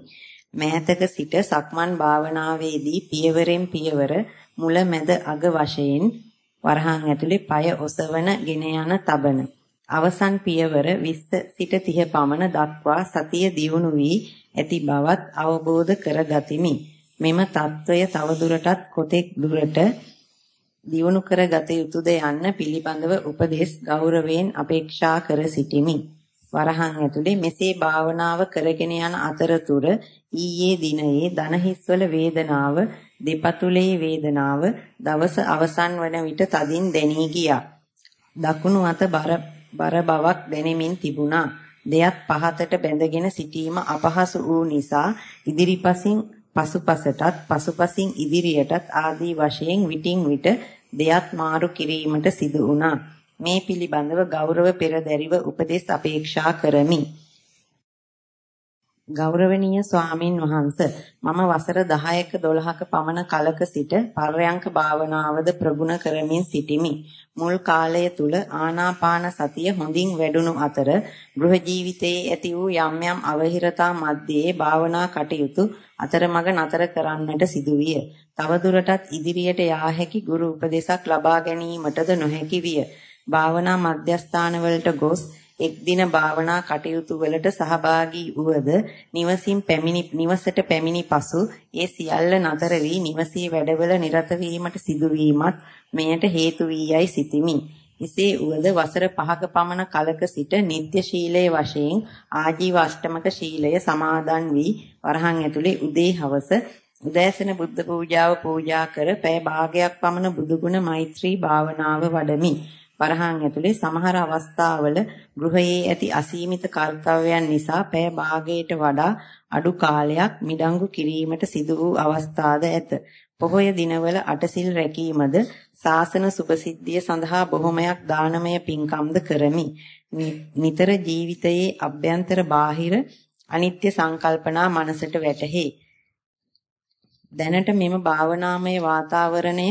මෑතක සිට සක්මන් භාවනාවේදී පියවරෙන් පියවර මුල මැද අග වශයෙන් වරහන් ඇතුලේ পায় ඔසවන ගෙන යන තබන අවසන් පියවර 20 සිට 30 පමණ දක්වා සතිය දියුණු වී ඇති බවත් අවබෝධ කරගතිමි. මෙම తত্ত্বය තවදුරටත් කොතෙක් දුරට දියුණු කරගත යුතුද යන්න පිළිබඳව උපදෙස් ගෞරවයෙන් අපේක්ෂා කර සිටිමි. වරහන් ඇතුලේ මෙසේ භාවනාව කරගෙන යන අතරතුර ඊයේ දිනයේ දනහිස්වල වේදනාව දෙපතුලේ වේදනාව දවස අවසන් වන විට තදින් දැනී ගියා. දකුණු අත බර බර බවක් දැනෙමින් තිබුණා. දෙයක් පහතට බැඳගෙන සිටීම අපහසු වූ නිසා ඉදිරිපසින් පසුපසටත් පසුපසින් ඉදිරියටත් ආදී වශයෙන් විටින් විට දෙයක් මාරු කිරීමට සිදු වුණා. මේ පිළිබඳව ගෞරව පෙරදැරිව උපදෙස් අපේක්ෂා කරමි. ගෞරවනීය ස්වාමින් වහන්ස මම වසර 10ක 12ක පමණ කලක සිට පර්යංක භාවනාවද ප්‍රගුණ කරමින් සිටිමි. මුල් කාලය තුල ආනාපාන සතිය හොඳින් වැඩුණු අතර ගෘහ ජීවිතයේ ඇති වූ යම් යම් අවහිරතා මැද්දේ භාවනා කටයුතු අතරමඟ නතර කරන්නට සිදුවිය. තවදුරටත් ඉදිරියට යා හැකි ගුරු උපදේශක් ලබා ගැනීමටද නොහැකි විය. භාවනා මධ්‍යස්ථානවලට ගොස් එක් දින භාවනා කටයුතු වලට සහභාගී වූද නිවසින් පැමිණි නිවසට පැමිණි පසු ඒ සියල්ල නතර වී නිවසේ වැඩවල නිරත වීමට සිදුවීමත් මෙයට හේතු වී යයි සිතිමි. එසේ වුවද වසර 5ක පමණ කලක සිට නිත්‍ය ශීලයේ වශයෙන් ආජීව අෂ්ටමක ශීලය සමාදන් වී වරහන් ඇතුලේ උදේ හවස උදෑසන බුද්ධ පූජාව පූජා කර පැය භාගයක් පමණ බුදුගුණ මෛත්‍රී භාවනාව වඩමි. වරහන් ඇතුලේ සමහර අවස්ථාවල ගෘහයේ ඇති අසීමිත කර්තව්‍යයන් නිසා පැය භාගයට වඩා අඩු කාලයක් මිඩංගු කිරීමට සිදු වූ අවස්ථාද ඇත. පොහොය දිනවල අටසිල් රැකීමද සාසන සුභසිද්ධිය සඳහා බොහොමයක් දානමය පින්කම්ද කරමි. නිතර ජීවිතයේ අභ්‍යන්තර බාහිර අනිත්‍ය සංකල්පනා මනසට වැටහේ. දැනට මෙම භාවනාමය වාතාවරණය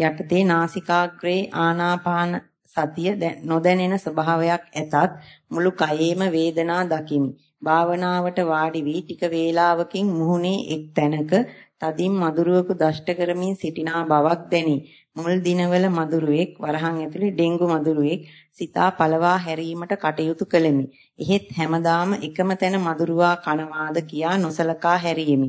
යටතේ නාසිකාග්‍රේ ආනාපාන සතිය නොදැනෙන ස්වභාවයක් ඇතත් මුළු කයේම වේදනා දකිමි. භාවනාවට වාඩි වී ටික වේලාවකින් මුහුණේ එක් තැනක තදින් මදුරුවක දෂ්ට කරමින් සිටිනා බවක් දැනේ. මුල් දිනවල මදුරුවෙක් වරහන් ඇතුලේ ඩෙන්ගු මදුරුවෙක් සිතා පළවා හැරීමට කටයුතු කළෙමි. එහෙත් හැමදාම එකම තැන මදුරුවා කනවාද කියා නොසලකා හැරීමි.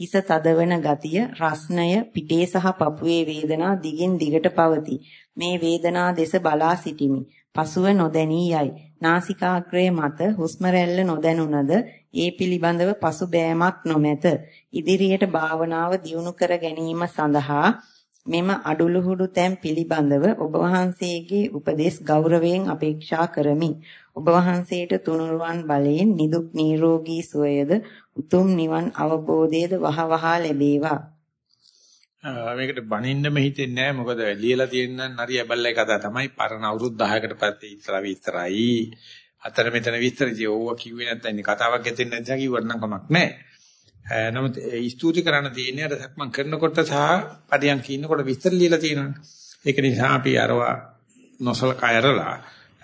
හිස තදවන ගතිය, රස්නය, පිටේ සහ පපුවේ වේදනා දිගින් දිගට පවතී. මේ වේදනා දෙස බලා සිටිමි. පසුව නොදැනී යයි. නාසිකාග්‍රය මත හුස්ම රැල්ල නොදැනුණද ඒ පිළිබඳව පසුබෑමක් නොමැත. ඉදිරියට භාවනාව දියුණු කර ගැනීම සඳහා මෙම අඩුලුහුඩු තැන් පිළිබඳව ඔබ වහන්සේගේ උපදෙස් ගෞරවයෙන් අපේක්ෂා කරමි. ඔබ වහන්සේට තුනුරුවන් බලයෙන් නිදුක් නිරෝගී සුවයද උතුම් නිවන් අවබෝධයද වහවහ ලැබේවා. මේකට බනින්නම හිතෙන්නේ නැහැ මොකද ලියලා තියෙන නරිය බල්ලයි කතා තමයි. පරණ අවුරුදු 10කට පස්සේ ඉස්සර විස්තරයි. අතර මෙතන විස්තරදී ඕව කිව්වේ නැත්නම් ඉන්නේ කතාවක් ඇතෙන්නේ නැත්නම් කිව්වට නම් කමක් නැහැ නමුත් ස්තුති කරන්න තියෙන්නේ අර සක්මන් කරනකොට සහ පරියන්ක ඉන්නකොට විස්තර ලියලා තියෙනවානේ. ඒක නිසා අපි අරවා නොසලකා ඇරලා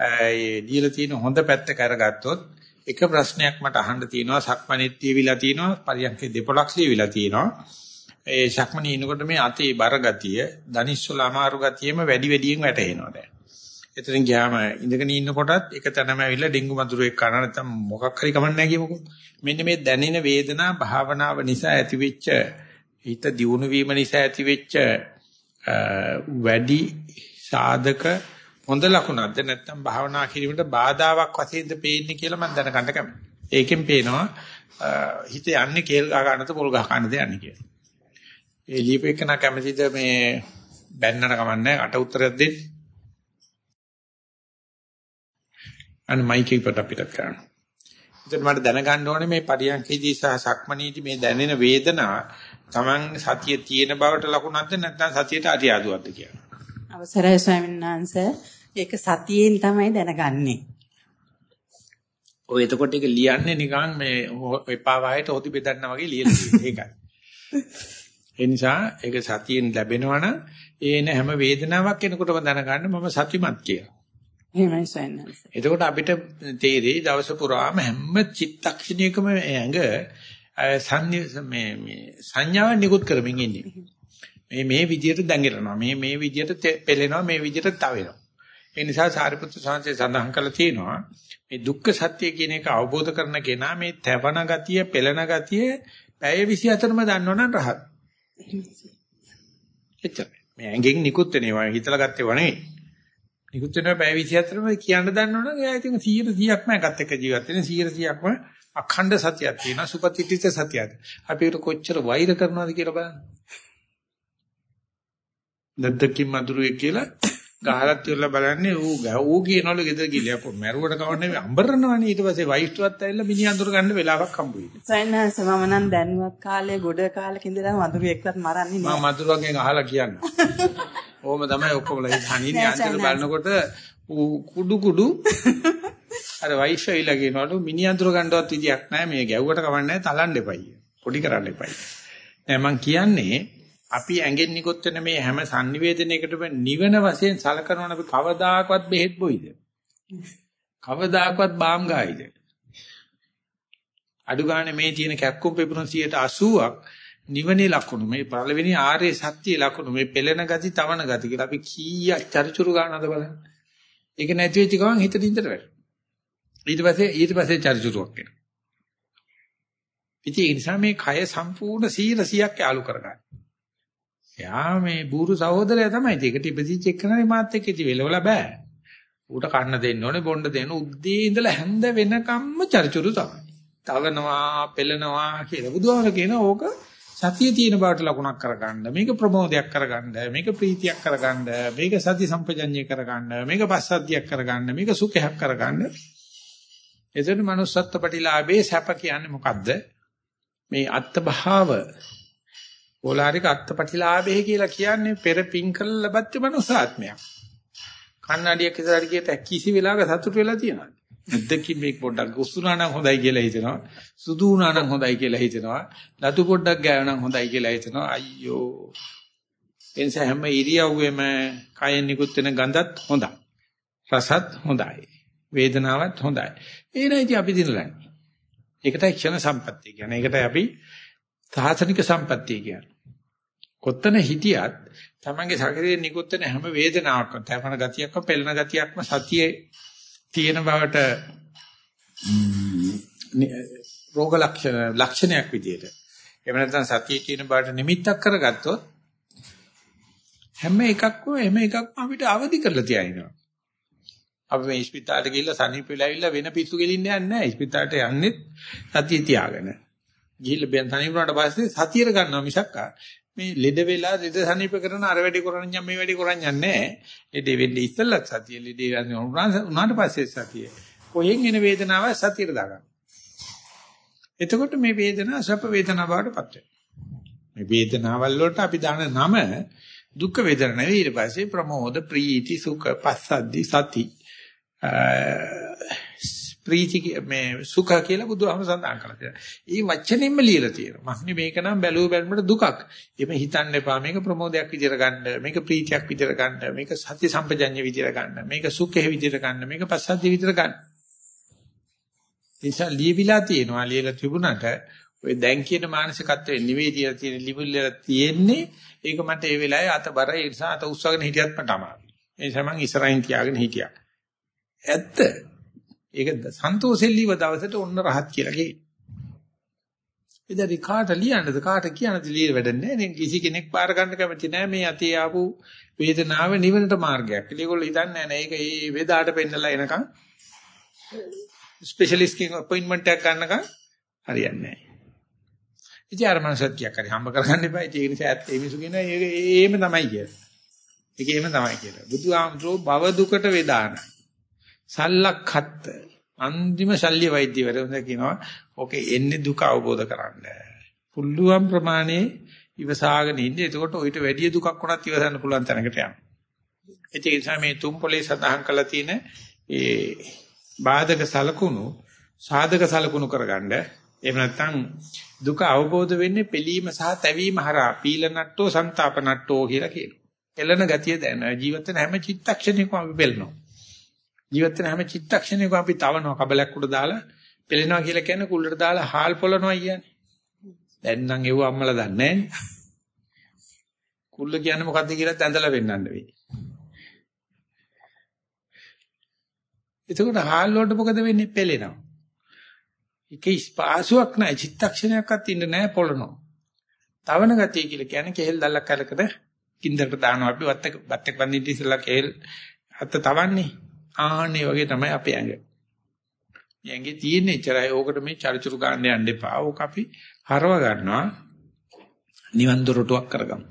ඒ ලියලා තියෙන හොඳ පැත්ත කරගත්තොත් එක ප්‍රශ්නයක් මට අහන්න තියෙනවා. සක්මණේත් ලියවිලා තියෙනවා. පරියන්කේ දෙපොලක් ලියවිලා තියෙනවා. ඒ ශක්මණේ ඉන්නකොට මේ අතේ බර ගතිය, දනිස්සල අමාරු ගතියෙම වැඩි වැඩියෙන් වැටෙනවා දැන්. එතනින් ගියාම ඉඳගෙන ඉන්නකොටත් එක තැනම ඇවිල්ලා ඩෙන්ගු මදුරුවෙක් කරන නැත්නම් මොකක් හරි කමන්නේ නැහැ කියමුකෝ. මෙන්න මේ දැනෙන වේදනා භාවනාව නිසා ඇතිවෙච්ච හිත දියුණු වීම නිසා ඇතිවෙච්ච වැඩි සාධක හොඳ ලකුණක්ද නැත්නම් භාවනා කිරීමට බාධාවක් වශයෙන්ද පේන්නේ කියලා මම දැනගන්න කැමතියි. ඒකෙන් පේනවා හිත යන්නේ කේල් ගහ ගන්නද පොල් ගහ ගන්නද යන්නේ කියලා. ඒ ලියපෙකන කැමතිද මේ බැන්නන කමන්නේ අට උත්තරයක් දෙන්න. අන්න මයික් එක පිට අපිට කරන්න. ඉතින් මට දැනගන්න ඕනේ මේ පරියන්කේදී සහ සක්මනීදී මේ දැනෙන වේදනා Taman සතිය තියෙන බවට ලකුණක්ද නැත්නම් සතියට අරියාදුවක්ද කියලා. අවසරයි ස්වාමීන් වහන්සේ. ඒක සතියෙන් තමයි දැනගන්නේ. ඔය එතකොට ඒක ලියන්නේ නිකන් මේ එපා වහයට හොදි බෙදන්නා වගේ ලියලා ඒකයි. <laughs> ඒ නිසා ඒක සතියෙන් ලැබෙනවා නම් ඒන හැම වේදනාවක් එනකොටම දැනගන්න මම සතිමත් කියලා. එහෙමයි සයන්ස්. එතකොට අපිට තේරෙයි දවස පුරාම හැම චිත්තක්ෂණයකම ඇඟ මේ මේ සංඥාව නිකුත් කරමින් ඉන්නේ. මේ මේ විදියට දැඟෙනවා. මේ මේ විදියට පෙළෙනවා. මේ විදියට තවෙනවා. ඒ නිසා සාරිපුත්‍ර සාංශය සඳහන් කළා තියෙනවා මේ දුක්ඛ සත්‍ය කියන එක අවබෝධ කරන කෙනා මේ තැවන ගතිය, පෙළෙන ගතිය පැය 24ම දන්නවනම් රහත්. එච්චරයි. මේ ඇඟෙන් නිකුත් වෙනවා හිතලා ගත්තේ නෙවෙයි. නිකුත් වෙනවා පැය 24ම කියන්න දන්නවනම් එයා ඉතින් 100%ක්ම එකත් එක්ක ජීවත් වෙන 100%ක්ම අඛණ්ඩ සතියක් තියෙනවා සුපතිත්‍ිත සතියක්. අපිට කොච්චර වෛර කරනවද කියලා බලන්න. නැද්දකින් මధుරයේ කියලා ගහලත් ඉවරලා බලන්නේ ඌ ඌ කියනවලු ගෙදර ගිහලා අපෝ මැරුවට කවන්නේ අඹරනවනේ ඊට පස්සේ වයිස්ට්වත් ඇවිල්ලා මිනිහ අඳුර ගන්න වෙලාවක් හම්බ වෙන්නේ. සයන්හස මම නම් දැනුවත් කාලේ ගොඩ කාලෙක ඉඳලා මధుරු එක්කත් මරන්නේ නෑ. මම මధుරගෙන් අහලා කියන්න. ඕම තමයි ඔක්කොම ලයි හනින්නේ අන්තිමට බලනකොට ඌ කුඩු කුඩු අර වයිස්ට්විලා කියනවලු මිනිහ අඳුර ගන්නවත් විදියක් නැහැ මේ ගැව්වට කවන්නේ තලන්න එපයි. පොඩි කරන්න එපයි. නෑ මං කියන්නේ අපි ඇඟෙන් නිකොත් වෙන මේ හැම sannivedanayකටම නිවන වශයෙන් සලකනවා අපි කවදාකවත් බෙහෙත් බොයිද? කවදාකවත් බාම් ගායිද? අඩු ගන්න මේ තියෙන කැක්කුම් පෙපුණු 80ක් නිවනේ ලකුණු මේ පළවෙනි ආර්ය සත්‍ය ලකුණු මේ පෙළෙන ගති තවන ගති කියලා අපි කීයක් චරිචුරු ගන්නවද බලන්න. ඒක නැති වෙච්ච ගමන් හිත දින්දර වැටෙනවා. ඊට පස්සේ ඊට පස්සේ චරිචුරුවක් එනවා. ඉතින් ඒ නිසා මේ කය සම්පූර්ණ 100ක් යාලු කරගන්න. එයා මේ බూరు සහෝදරයා තමයි. ඒකට ඉපදිච්ච එක්කනනේ මාත් එක්ක ඉති වෙලවල බෑ. ඌට කන්න දෙන්න ඕනේ, බොන්න දෙන්න උද්දී ඉඳලා හැන්ද වෙනකම්ම චරිචුරු තමයි. තවනවා, පෙළනවා කියලා බුදුහාමර කියන ඕක සතිය තියෙන බවට ලකුණක් කරගන්න. මේක ප්‍රමෝදයක් කරගන්න. මේක ප්‍රීතියක් කරගන්න. මේක සති සම්පජඤ්ඤය කරගන්න. මේක පස්සද්ධියක් කරගන්න. මේක සුඛයක් කරගන්න. එතන manussත්ත්ව ප්‍රතිලාභේ සැප කියන්නේ මොකද්ද? මේ අත්භාව ඕලාරික අත්පටිලාභය කියලා කියන්නේ පෙර පිං කළ ලැබච්ච මනුසාත්මයක්. කන්නඩියක් ඉස්සරහට ගියට කිසි වෙලාවක සතුට වෙලා තියෙනවද? නැද්දකින් මේක පොඩ්ඩක් උස්සුනා නම් හොඳයි කියලා හිතෙනවා. සුදු වුණා නම් හොඳයි කියලා හිතෙනවා. ලතු පොඩ්ඩක් ගෑවුවා නම් හොඳයි කියලා හිතෙනවා. අයියෝ. එනිසා හැම ඉරියව්වෙම කයෙන් නිකුත් වෙන ගඳත් හොඳයි. රසත් හොඳයි. වේදනාවත් හොඳයි. ඒ නයිති අපි දිනලන්නේ. ඒකටයි ක්ෂණ සම්පත්තිය කියන්නේ. ඒකටයි අපි සාසනික සම්පත්තිය කියන්නේ. කොත්තන හිටියත් තමන්ගේ ශරීරයේ නිකුත් වෙන හැම වේදනාවක්ම තැපෙන ගතියක්ම පෙළෙන ගතියක්ම සතියේ තියෙන බවට රෝග ලක්ෂණ ලක්ෂණයක් විදියට. එහෙම නැත්නම් සතියේ තියෙන බවට නිමිත්තක් කරගත්තොත් හැම එකක්ම හැම එකක්ම අපිට අවදි කරලා තියාිනවා. අපි මේ ස්පිතාලෙට ගිහිල්ලා සනීප වෙලා ඇවිල්ලා වෙන පිස්සු ගෙලින්න යන්නේ නැහැ. ස්පිතාලට යන්නේ සතිය තියාගෙන. ගිහිල්ලා බෙන් තනි වුණාට පස්සේ සතියට ගන්නවා මිසක් මේ ලෙඩ වෙලා ලෙඩ සනීප කරන අර වැඩි කරන්නේ මේ වැඩි කරන්නේ නැහැ. ලෙඩ වෙන්නේ ඉස්සෙල්ලත් සතිය ලෙඩ උනාට පස්සේ සතිය. කොහෙන් එන වේදනාව සතියට දාගන්න. එතකොට මේ වේදනාව සැප වේදනාව බවට පත් මේ වේදනාවල් වලට අපි දාන නම දුක් වේදනා නෙවෙයි ඊට පස්සේ ප්‍රමෝද ප්‍රීති සුඛ පස්සද්දි සති ප්‍රීති මේ සුඛ කියලා බුදුහාම සඳහන් කරලා තියෙනවා. ඒ වචනෙන්ම ලියලා තියෙනවා. මන්නේ මේක නම් බැලුව බැලමුට දුකක්. එimhe හිතන්න එපා. මේක ප්‍රමෝදයක් විදියට ගන්න. මේක ප්‍රීතියක් විදියට ගන්න. මේක සත්‍ය සම්පජඤ්ඤ විදියට ගන්න. මේක සුඛේ විදියට ගන්න. මේක පස්සද්ධි විදියට ගන්න. නිසා ලියවිලා තියෙනවා. ලියලා තිබුණාට ඔය දැන් කියන මානසිකත්වයේ නිවේදියා තියෙන ලිවිල්ලා තියෙන්නේ ඒක මට ඒ වෙලාවේ අතබර ඒ නිසා අත උස්සගෙන හිටියත් මට අමාරුයි. ඒ නිසා මං ඉස්සරහින් තියාගෙන හිටියා. ඇත්ත ඒක සන්තෝෂෙන් ලිව දවසට ඔන්න රහත් කියලා කියයි. ඉතින් කාට ලියන්නද කාට කියන්නද ලියල වැඩන්නේ නැහැ. කිසි කෙනෙක් බාර ගන්න කැමති නැහැ මේ අතේ ආපු වේදනාව නිවනට මාර්ගයක්. ඒගොල්ලෝ හිතන්නේ නැහැ ඒක ඒ වේදාට පෙන්නලා එනකන් ස්පෙෂලිස්ට් කෙනෙක් අපොයින්ට්මන්ට් එකක් ගන්නකම් හරියන්නේ නැහැ. ඉතින් අර මනසත් කියක් හරි හම්බ කරගන්න එපා. ඒක නිසා ඇත්ත ඒ මිසු කියන ඒක ඒම තමයි කියන්නේ. ඒක ඒම තමයි කියලා. බුදුහාමුදුරෝ භව දුකට වේදානයි. සල්ලක්හත් අන්තිම ශල්්‍ය වෛද්‍යවරුන්ද කියනවා ඕකේ එන්නේ දුක අවබෝධ කරගන්න. පුළුවන් ප්‍රමාණයේ ඉවසාගෙන ඉන්න. එතකොට ඊට වැඩිය දුකක් උනත් ඉවසන්න පුළුවන් තැනකට යනවා. ඒ නිසා මේ තුම් පොලේ සඳහන් කරලා තියෙන ඒ බාධක සලකුණු සාධක සලකුණු කරගන්න. එහෙම නැත්නම් දුක අවබෝධ වෙන්නේ පිළීම සහ තැවීම හරහා පීලනට්ටෝ, සන්තාපනට්ටෝ කියලා කියනවා. එළන ගතිය දැන ජීවිතේ හැම චිත්තක්ෂණයකම අපි පෙළනවා. ජීවත් වෙන හැම චිත්තක්ෂණයකම අපි තවනවා කබලයක් උඩ දාලා පෙලෙනවා කියලා කියන්නේ කුල්ලට දාලා හාල් පොළනවා කියන්නේ. දැන් නම් ඒව අම්මලා දන්නේ නැහැ. කුල්ල කියන්නේ මොකද්ද කියලා ඇඳලා වෙන්නන්න වෙයි. එතකොට හාල් වලට මොකද වෙන්නේ? පෙලෙනවා. ඒකේ ස්පාසුවක් නැහැ චිත්තක්ෂණයක්වත් ඉන්න නැහැ පොළනවා. තවන ගතිය කියලා කියන්නේ කෙහෙල් දැල්ලක් කරකට කින්දරට දානවා අපි වත්තක වත්තක වන්දින්න ඉස්සලා කෙහෙල් අත තවන්නේ. ආන්නේ වගේ තමයි අපේ ඇඟ. මේ ඇඟේ තියෙන එච්චරයි. ඕකට මේ චරිචුරු ගන්න යන්න එපා. ඕක අපි හරව ගන්නවා. නිවන් දොරටුවක් කරගමු.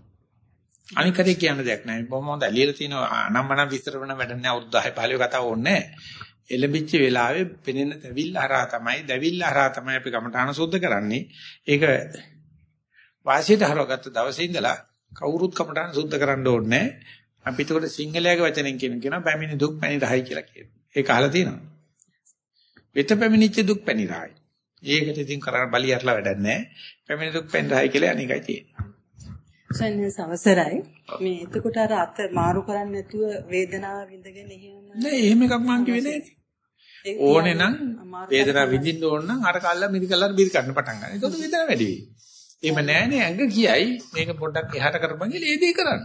අනිකරේ කියන්න දෙයක් නැහැ. බොහොම හොඳ ඇලියලා තිනවා අනම්මනම් විස්තර වෙන වැඩ නැහැ. අවුරුදු 10 15 කතාව ඕනේ නැහැ. එළඹිච්ච වෙලාවේ පෙනෙන දැවිල්ල හරහා තමයි දැවිල්ල හරහා තමයි අපි කමඨාන සුද්ධ කරන්නේ. ඒක වාසියට හරවගත්ත දවසේ ඉඳලා කවුරුත් කමඨාන සුද්ධ කරන්න ඕනේ නැහැ. අපි ඒකට සිංහලයේ වචනෙන් කියන කෙනා පැමිණි දුක් පැණි රහයි කියලා කියනවා. ඒක අහලා තියෙනවා. වෙත පැමිණිච්ච දුක් පැණි රහයි. ඒකට ඉතින් කරන්න බලියarලා වැඩක් නැහැ. පැමිණි දුක් පැණි රහයි කියලා අනිකයි තියෙන්නේ. සන්නේ සවසරයි මේ එතකොට අර අත මාරු කරන්නේ නැතුව වේදනාව විඳගෙන එහෙම නෑ එහෙම එකක් මං කිව්වේ නෑනේ ඕනේ නම් වේදනාව විඳින්න ඕන නම් අර කල්ලා මිරිකල්ලා බිරි ගන්න පටන් ගන්න. ඒකට වේදනාව වැඩි වෙයි. එහෙම නෑනේ ඇඟ කියයි මේක පොඩ්ඩක් එහාට කරපන් කියලා ඒ දේ කරන්න.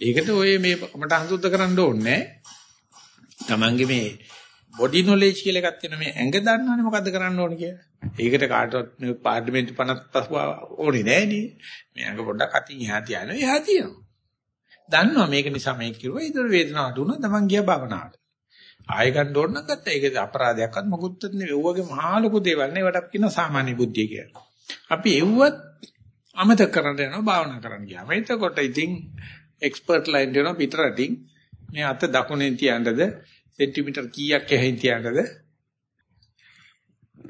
ඒකට ඔය මේ මට අහසුද්ධ කරන්න ඕනේ තමන්ගේ මේ බොඩි නොලෙජ් කියලා එකක් තියෙන මේ ඇඟ දන්නවනේ මොකද්ද කරන්න ඕනේ කියලා. ඒකට කාටවත් මේ පාර්ලිමේන්තු 55 ඕනේ නෑනේ. මේ ඇඟ පොඩ්ඩක් අතින් එහා තියනවා. එහා තියනවා. දන්නවා මේක නිසා මේක කිව්වා. ඊතර වේදනාව අඩු වුණා තමන් ගියා භවනාවට. ආය ගන්න ඕන නම් ගත්තා. ඒක අපරාධයක්වත් මොකුත් නෙවෙයි. ඔයගේ මහා ලොකු දේවල් නේ වටක් කියන සාමාන්‍ය බුද්ධිය කියලා. අපි එව්වත් අමතක කරන්න යනවා භාවනා කරන්න ගියාම. එතකොට ඉතින් එක්ස්පර්ට් ලයින් දෙනවා පිටරටින් මේ අත දකුණෙන් තියන්නද සෙන්ටිමීටර් කීයක් ඇහින් තියන්නද?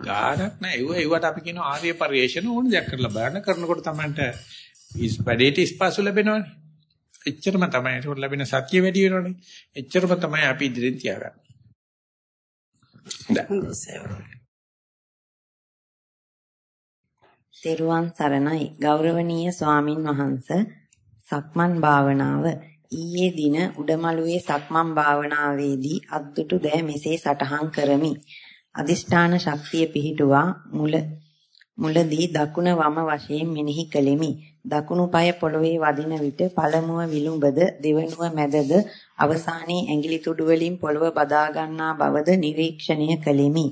ගානක් නෑ. ඒව ඒවට අපි කියන ආර්ය පරිේශන ඕන දෙයක් කරලා බලන්න. කරනකොට තමයි ඉස් වැඩේට ස්පාසු ලැබෙනවනේ. එච්චරම තමයි. ඒක ලැබෙන සත්‍ය වැඩි වෙනවනේ. එච්චරම තමයි අපි ඉදිරියෙන් තියාගන්නේ. තෙරුවන් සරණයි. ගෞරවනීය ස්වාමින් වහන්ස සක්මන් භාවනාව. ඊයේ දින උඩමළුවේ සක්මන් භාවනාවේදී අද්දුටු දෑ මෙසේ සටහන් කරමි. අදිෂ්ඨාන ශක්තිය පිහිටුවා මුල මුලදී දකුණ වම වශයෙන් මෙනෙහි කළෙමි. දකුණු පාය පොළවේ වදින විට පළමුව විලුඹද දෙවනුව මැදද අවසානයේ ඇඟිලි තුඩු වලින් පොළව බදා ගන්නා බවද නිරීක්ෂණය කළෙමි.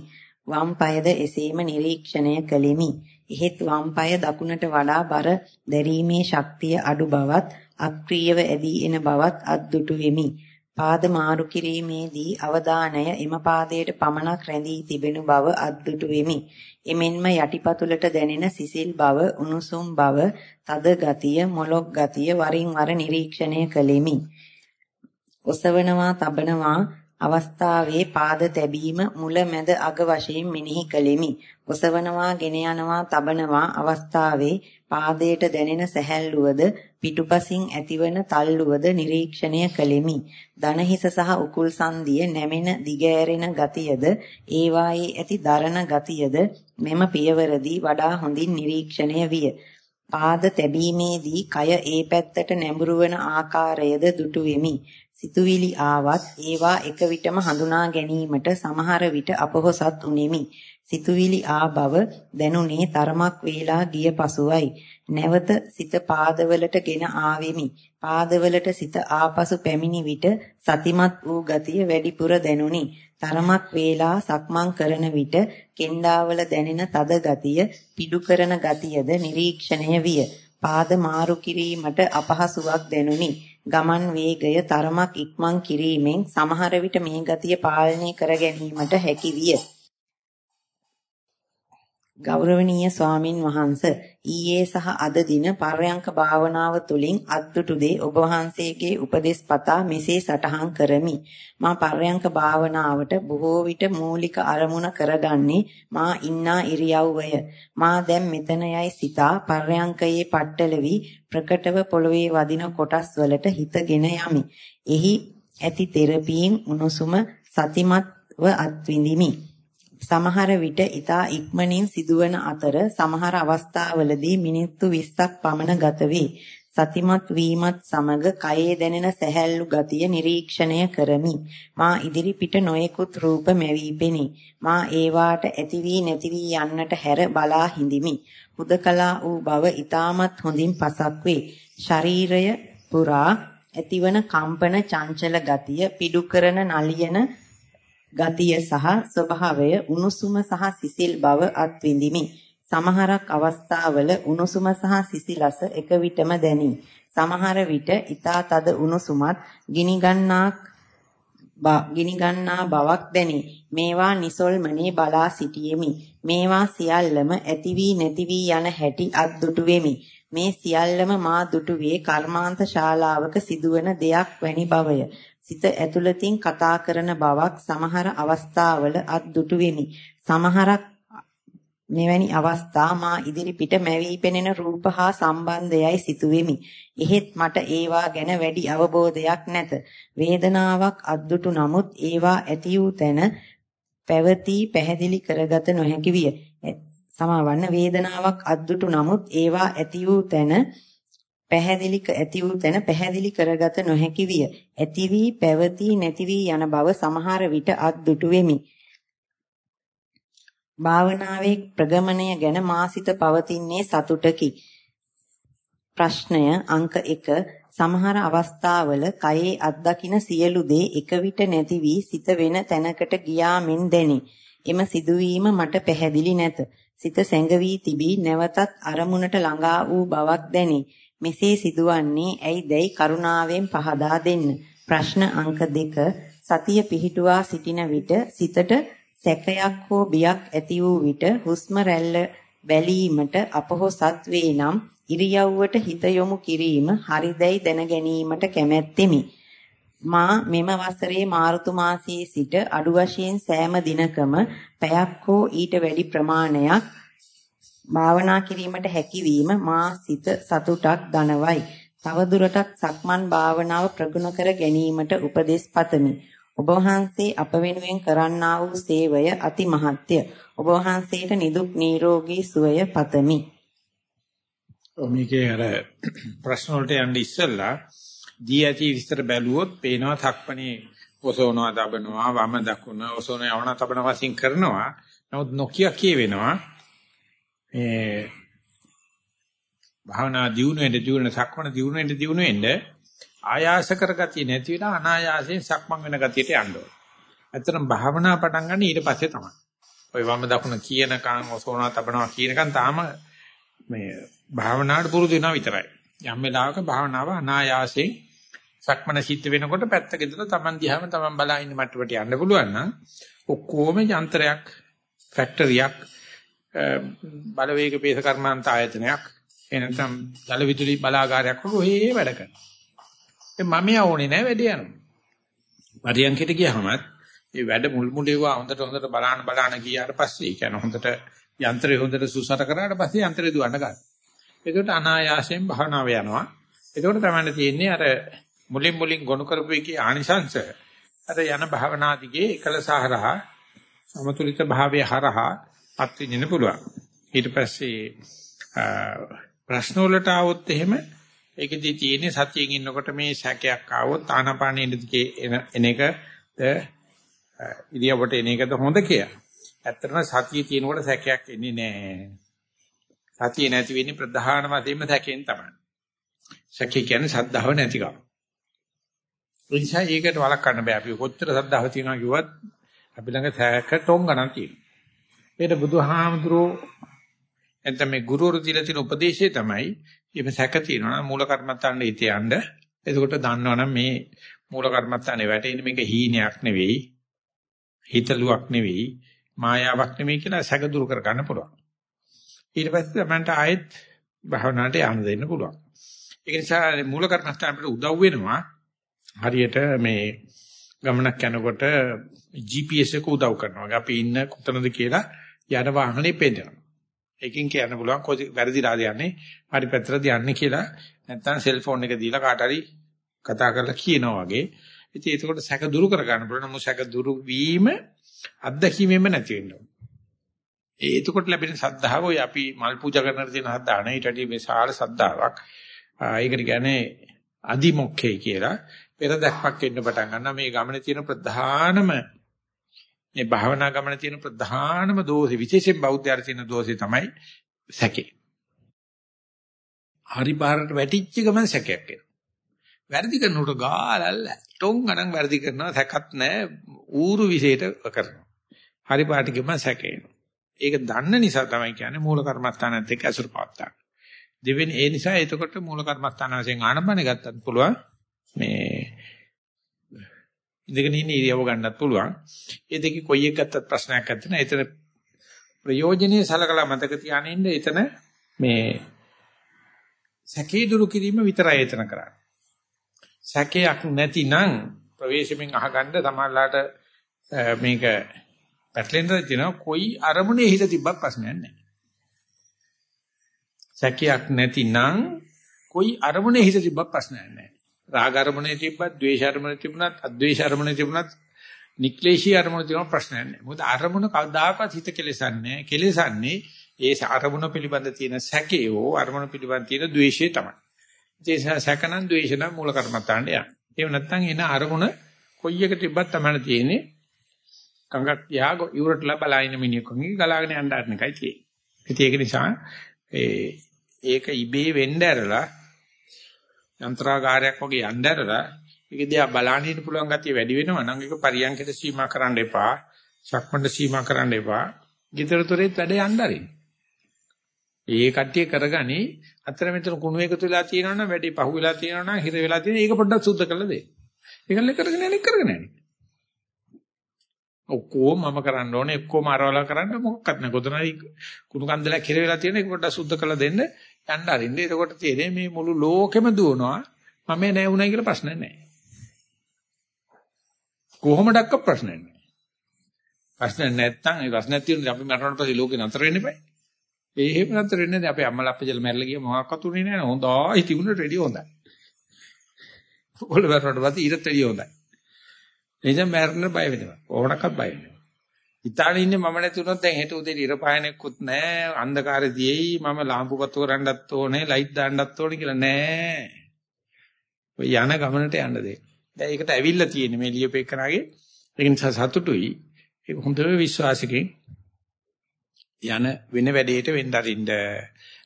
වම් පායද එසේම නිරීක්ෂණය කළෙමි. එහෙත් වම් පාය දකුණට වඩා බර දැරීමේ ශක්තිය අඩු බවත් අක්‍රීයව ඇදී එන බවත් අද්දුටු වෙමි. පාද මාරු කිරීමේදී අවධානය එම පාදයට පමණක් රැඳී තිබෙනු බව අද්දුටු වෙමි. එමෙන්ම යටිපතුලට දැනෙන සිසිල් බව, උණුසුම් බව, තද ගතිය, මොලොක් ගතිය වරින් වර නිරීක්ෂණය කළෙමි. ඔසවනවා, තබනවා අවස්ථාවේ පාද තැබීම මුල මැද අග වශයෙන් මෙනෙහි කළෙමි. ඔසවනවා, ගෙන යනවා, තබනවා අවස්ථාවේ පාදයට දැනෙන සැහැල්ලුවද පිටුපසින් ඇතිවන තල්ලුවද නිරීක්ෂණය කළෙමි. දනහිස සහ උකුල් සංදිය නැමෙන දිගෑරෙන ගතියද ඒවායේ ඇති දරණ ගතියද මෙම පියවරදී වඩා හොඳින් නිරීක්ෂණය විය. පාද තැබීමේදී කය ඒ පැත්තට නැඹුරු වන ආකාරයද දුටු වෙමි. සිතුවිලි ආවත් ඒවා එක විටම හඳුනා ගැනීමට සමහර විට අපොහසත් උනේමි. සිතුවිලි ආ බව දැනුනේ තරමක් වේලා ගිය පසුවයි. නැවත සිත පාදවලට ගෙන ආවෙමි. පාදවලට සිත ආපසු පැමිණි විට සතිමත් වූ ගතිය වැඩිපුර දැනුනි. තරමක් වේලා සක්මන් කරන විට කෙන්ඩාවල දැනෙන තද ගතිය, පිඩු කරන ගතියද නිරීක්ෂණය විය. පාද මාරු කිරීමට අපහසුාවක් දැනුනි. ගමන් වේගය තරමක් ඉක්මන් කිරීමෙන් සමහර විට මේ ගතිය පාලනය කර ගැනීමට හැකි විය. ගෞරවනීය ස්වාමින් වහන්ස ඊයේ සහ අද දින පර්යංක භාවනාව තුළින් අද්දුටු දේ ඔබ වහන්සේගේ උපදෙස් පතා මෙසේ සටහන් කරමි. මා පර්යංක භාවනාවට බොහෝ විට මූලික අරමුණ කරගන්නේ මා ඉන්නා ඉරියව්වය. මා දැන් මෙතන යයි සිතා පර්යංකයේ පట్టල වී ප්‍රකටව පොළවේ වදින කොටස් වලට හිතගෙන යමි. එහි ඇති තෙරපීන් උණුසුම සතිමත්ව අත්විඳිමි. සමහර විට ඊතා ඉක්මනින් සිදුවන අතර සමහර අවස්ථාවලදී මිනිත්තු 20ක් පමණ ගත වේ. සතිමත් වීමත් සමග කයේ දැනෙන සැහැල්ලු ගතිය නිරීක්ෂණය කරමි. මා ඉදිරි පිට නොයෙකුත් රූප මැවී පෙනේ. මා ඒවාට ඇති වී නැති වී යන්නට හැර බලා හිඳිමි. හුදකලා වූ බව ඊටමත් හොඳින් පසක් වේ. ශරීරය පුරා ඇතිවන කම්පන චංචල ගතිය පිඩු කරන නලියන ගතිය සහ ස්වභාවය උණුසුම සහ සිසිල් බව අත්විඳිමි. සමහරක් අවස්ථාවල උණුසුම සහ සිසිලස එක විටම දැනේ. සමහර විට ඊතා තද උණුසුමත් ගිනි ගන්නාක් ගිනි ගන්නා බවක් දැනේ. මේවා නිසොල්මනේ බලා සිටියෙමි. මේවා සියල්ලම ඇති වී නැති වී යන හැටි අද්දුටු වෙමි. මේ සියල්ලම මා දුටුවේ කර්මාන්ත ශාලාවක සිදුවන දෙයක් වැනි බවය. සිත ඇතුළතින් කතා කරන බවක් සමහර අවස්ථාවල අද්දුටු වෙමි. සමහරක් මෙවැනි අවස්ථා මා ඉදිරිපිට මැවී පෙනෙන රූප හා සම්බන්ධයයි සිතුවෙමි. එහෙත් මට ඒවා ගැන වැඩි අවබෝධයක් නැත. වේදනාවක් අද්දුටු නමුත් ඒවා ඇති වූ තැන පැවති පැහැදිලි කරගත නොහැකි විය. සමාවන්න වේදනාවක් අද්දුටු නමුත් ඒවා ඇති වූ තැන පැහැදිලි ඇති වූ තැන පැහැදිලි කරගත නොහැකි විය. ඇති වී පැවති නැති වී යන බව සමහර විට අද්දුටු වෙමි. භාවනාවේ ප්‍රගමණය ගැන මාසිත පවතින්නේ සතුටකි. ප්‍රශ්නය අංක 1 සමහර අවස්ථාවල කයේ අත්දකින සියලු දේ එක විට නැති වී සිත වෙන තැනකට ගියා මෙන් දැනේ. එම සිදුවීම මට පැහැදිලි නැත. සිත සැඟවී තිබී නැවතත් අරමුණට ළඟා වූ බවක් දැනේ. මෙසේ සිදුවන්නේ ඇයිදයි කරුණාවෙන් පහදා දෙන්න. ප්‍රශ්න අංක 2 සතිය පිහිටුවා සිටින විට සිතට සැකයක් හෝ බියක් ඇති වූ විට හුස්ම රැල්ල බැලීමට අපහොසත් වේ නම් ඉරියව්වට හිත යොමු කිරීම හරිදැයි දැන ගැනීමට කැමැත්තෙමි. මා මෙම වසරේ මාර්තු මාසයේ සිට අඩු වශයෙන් සෑම දිනකම පැයක් හෝ ඊට වැඩි ප්‍රමාණයක් භාවනා කිරීමට හැකියවීම මා සිත සතුටක් දනවයි. තවදුරටත් සක්මන් භාවනාව ප්‍රගුණ කර ගැනීමට උපදෙස් පතමි. ඔබ වහන්සේ අප වෙනුවෙන් කරන්නා වූ සේවය අති මහත්ය. ඔබ වහන්සේට නිදුක් නිරෝගී සුවය පතමි. මේකේ අර ප්‍රශ්න වලට යන්න ඉස්සෙල්ලා දී ඇති විස්තර බැලුවොත් පේනවා තක්පණේ ඔසෝනවා දබනවා වම දකුණ ඔසෝන යවන තබන වශයෙන් කරනවා. නමුත් නොකිය කියවෙනවා මේ භාවනා දියුණු වෙන්න දියුණු සක්මණ දියුණු වෙන්න දියුණු වෙන්න ආයාස කරගතිය නැති වෙලා අනායාසයෙන් සක්මන් වෙන ගතියට යන්න ඕනේ. ඇත්තටම භාවනා පටන් ගන්න ඊට පස්සේ තමයි. ওই වම දකුණ කියනකම් ඔසෝනා තබනවා කියනකම් තාම මේ භාවනාවට පුරුදු වෙනවා විතරයි. යම් වෙලාවක භාවනාව අනායාසයෙන් සක්මන සිද්ධ වෙනකොට පැත්තක ඉඳලා Taman දිහාම Taman බලා ඉන්න මට්ටමට යන්න පුළුවන් නම් ඔක්කොම යන්ත්‍රයක් ෆැක්ටරියක් බලවේග පේස කර්මාන්ත ආයතනයක් එනතම් ජල විදුලි බලාගාරයක් වගේ ඔය වැඩ කරනවා. ඒ මම යවෝනේ නැහැ වැඩ යනවා. පරියන්කයට ගියහම ඒ වැඩ මුල් මුලේවා හොඳට හොඳට බලාන බලාන ගියාට පස්සේ ඒ කියන්නේ හොඳට යන්ත්‍රය හොඳට සුසර කරාට පස්සේ යන්ත්‍රය දුවන්න ගන්න. ඒකට අනායාසයෙන් භාවනාව යනවා. ඒකට තමයි තියෙන්නේ අර මුලින් මුලින් ගොනු කරපු එකේ ආනිසංශ අර යන භාවනා දිගේ එකලසහරහා සමතුලිත භාවයේ හරහා අත්විඳින්න පුළුවන්. ඊට පස්සේ ප්‍රශ්න වලට આવොත් එහෙම ඒකෙදී තියෙන්නේ සතියෙන් ඉන්නකොට මේ සැකයක් ආවොත් ආනාපානෙ ඉඳිකේ එන එක ඉරියවට එන එකද හොඳ කියලා. ඇත්තටම සතිය තියෙනකොට සැකයක් එන්නේ නැහැ. සතිය නැති වෙන්නේ ප්‍රධාන වශයෙන්ම සැකෙන් තමයි. සැකේ කියන්නේ සද්ධාව නැතිකම. ඒ නිසා ඒකට වළක්වන්න බෑ. අපි කොච්චර සද්ධාව තියනවා කිව්වත් අපි ළඟ සැක තොං ගණන් තියෙනවා. ඒකට බුදුහාමුදුරෝ එතන මේ ගුරුවරු දීලා තියෙන උපදේශය තමයි මේ සැක තියෙනවා නම් මූල කර්මත්තාන්නේ ඉත යන්න. එතකොට දන්නවනම් මේ මූල කර්මත්තානේ වැටෙන්නේ මේක හීනයක් නෙවෙයි. හිතලුවක් නෙවෙයි. මායාවක් නෙවෙයි කියලා සැක දුරු කර ගන්න පුළුවන්. ඊට පස්සේ තමන්ට ආයෙත් භවනාට යන්න දෙන්න පුළුවන්. ඒක නිසා මූල කර්මස්ථාන අපිට උදව් වෙනවා. හරියට මේ ගමනක් යනකොට GPS එක උදව් කරනවා. අපි ඉන්න කොතනද කියලා යන වාහනේ පෙන්නනවා. එකකින් කියන්න පුළුවන් කොයි වැරදිලාද යන්නේ හරි පැත්තටද යන්නේ කියලා නැත්නම් සෙල්ෆෝන් එක දීලා කාට හරි කතා කරලා කියනවා වගේ. ඉතින් ඒකකොට සැක දුරු කර ගන්න පුළුවන්. නමුත් සැක දුරු වීම අත්දැකීමෙම නැති වෙන්න ඕන. ඒ එතකොට ලැබෙන සද්ධාව ඔය අපි මල් පූජා කරන තියෙන සද්ධා නේ ඊට වඩා විශාල සද්ධාාවක්. ඒකට කියන්නේ අදිමොක්ඛේ කියලා පෙර දැක්මක් එන්න පටන් ගන්නවා. මේ ගමනේ තියෙන ප්‍රධානම මේ භාවනා ගමන තියෙන ප්‍රධානම දෝෂේ විශේෂයෙන් බෞද්ධයර තියෙන දෝෂේ තමයි සැකේ. හරි පාරට වැටිච්ච ගමන් සැකයක් එනවා. වැරදි කරනකොට ගාලල්ල ටොං ගණන් වැරදි කරනවා සැකත් නැහැ ඌරු විශේෂයට කරනවා. හරි පාරට ගමන් සැකේනවා. ඒක දන්න නිසා තමයි කියන්නේ මූල කර්මස්ථානත් එක්ක අසුර පවත්තා. දෙවෙනි ඒ නිසා එතකොට මූල කර්මස්ථාන වශයෙන් ආනපන ගත්තත් පුළුවන් මේ ඉඳගෙන ඉන්න ඉරියව ගන්නත් පුළුවන්. ඒ දෙකේ කොයි එක ගත්තත් ප්‍රශ්නයක් නැත්නම් එතන ප්‍රයෝජනීය සලකලා මතක තියාගෙන ඉන්න එතන මේ සැකේ දුරු කිරීම විතරයි එතන කරන්නේ. සැකයක් නැතිනම් ප්‍රවේශමෙන් අහගන්න සමහරලාට මේක පැටලෙන්න තියෙනවා කොයි අරමුණේ හිත තිබ්බත් ප්‍රශ්නයක් නැහැ. සැකයක් නැතිනම් කොයි අරමුණේ හිත තිබ්බත් ප්‍රශ්නයක් නැහැ. රාග අරමුණේ තිබ්බත්, ද්වේෂ අරමුණේ තිබුණත්, අද්වේෂ අරමුණේ තිබුණත්, නික්ලේශී අරමුණේ තිබුණත් ප්‍රශ්නයක් නැහැ. මොකද අරමුණ කවදාකවත් හිත කෙලෙසන්නේ කෙලෙසන්නේ ඒ අරමුණ පිළිබඳ තියෙන සැකේෝ අරමුණ පිළිබඳ තියෙන ද්වේෂය තමයි. ඒ සැකනම් ද්වේෂනම් මූල කර්මත්තාන්ට යන. ඒව නැත්තම් එන අරමුණ කොයි එක තිබ්බත් තමයි තියෙන්නේ. කංගක් යාග ඉවරටලා බලයින මිනිහෙක්ගෙන් ගලාගෙන යන්න ආරණ එකයි තියෙන්නේ. ඒක නිසා ඒ ඒක ඉබේ වෙන්න ඇරලා යන්ත්‍රාගාරයක් වගේ යන්න ඇරලා ඒක දිහා බලන්න ඉන්න පුළුවන් ගතිය වැඩි වෙනවා නම් ඒක පරියන්කට සීමා කරන්න එපා. සක්මණට සීමා කරන්න එපා. ගිතරතොරේත් වැඩ යන්න ආරින්. ඒ කට්ටිය කරගනි අතර මෙතන කුණු එකතු වෙලා තියෙනවනම් වැඩි පහු වෙලා තියෙනවනම් හිර වෙලා තියෙන ඒක පොඩ්ඩක් සුද්ධ කරලා දෙන්න. ඒකල්ල කරගෙන යන්නේ කරගෙන යන්නේ. ඔක්කොම මම කරන්න ඕනේ ඔක්කොම අරවලා කරන්න මොකක්වත් නැහැ. ගොඩනයි කුණු කන්දලක් හිර වෙලා තියෙන එක පොඩ්ඩක් සුද්ධ කරලා දෙන්න යන්න අරින්න. එතකොට තේරෙන්නේ මේ මුළු ලෝකෙම දුවනවා. මම නෑ උනායි කියලා ප්‍රශ්නයක් නැහැ. කොහොමඩක්ක ප්‍රශ්නයක් නැහැ. ප්‍රශ්න නැත්තම් ඒ ප්‍රශ්නයක් තියෙනවා අපි මරණයට පස්සේ ලෝකේ නතර වෙන්න එපා. ඒ එහෙම නතර වෙන්නේ නැහැ. අපේ අම්මලා අප්පජල මැරලා ගිය මොකක්වත් උනේ නැහැ. හොඳයි තිබුණට රෙඩි හොඳයි. ඔල මරණයට පස්සේ ඊටත් රෙඩි හොඳයි. එනිසා මැරෙන්න බය වෙනවා. ඕනකත් බය වෙනවා. ඉතාලි ඉන්නේ මම නැති වුණොත් දැන් හෙට උදේ ඉර පායනෙකුත් නැහැ. අන්ධකාරයේදී මම ලාම්පු පත්තු කරන්නත් ඕනේ, ලයිට් දාන්නත් ඕනේ කියලා නෑ. ඔය යන ගමනට යන්න දෙන්න. දැන් ඒකට ඇවිල්ලා තියෙන්නේ මේ ලියපෙකනාගේ. ඒක නිසා සතුටුයි. ඒක හොඳ විශ්වාසකින් යන වෙන වැඩේට වෙන්න අරින්න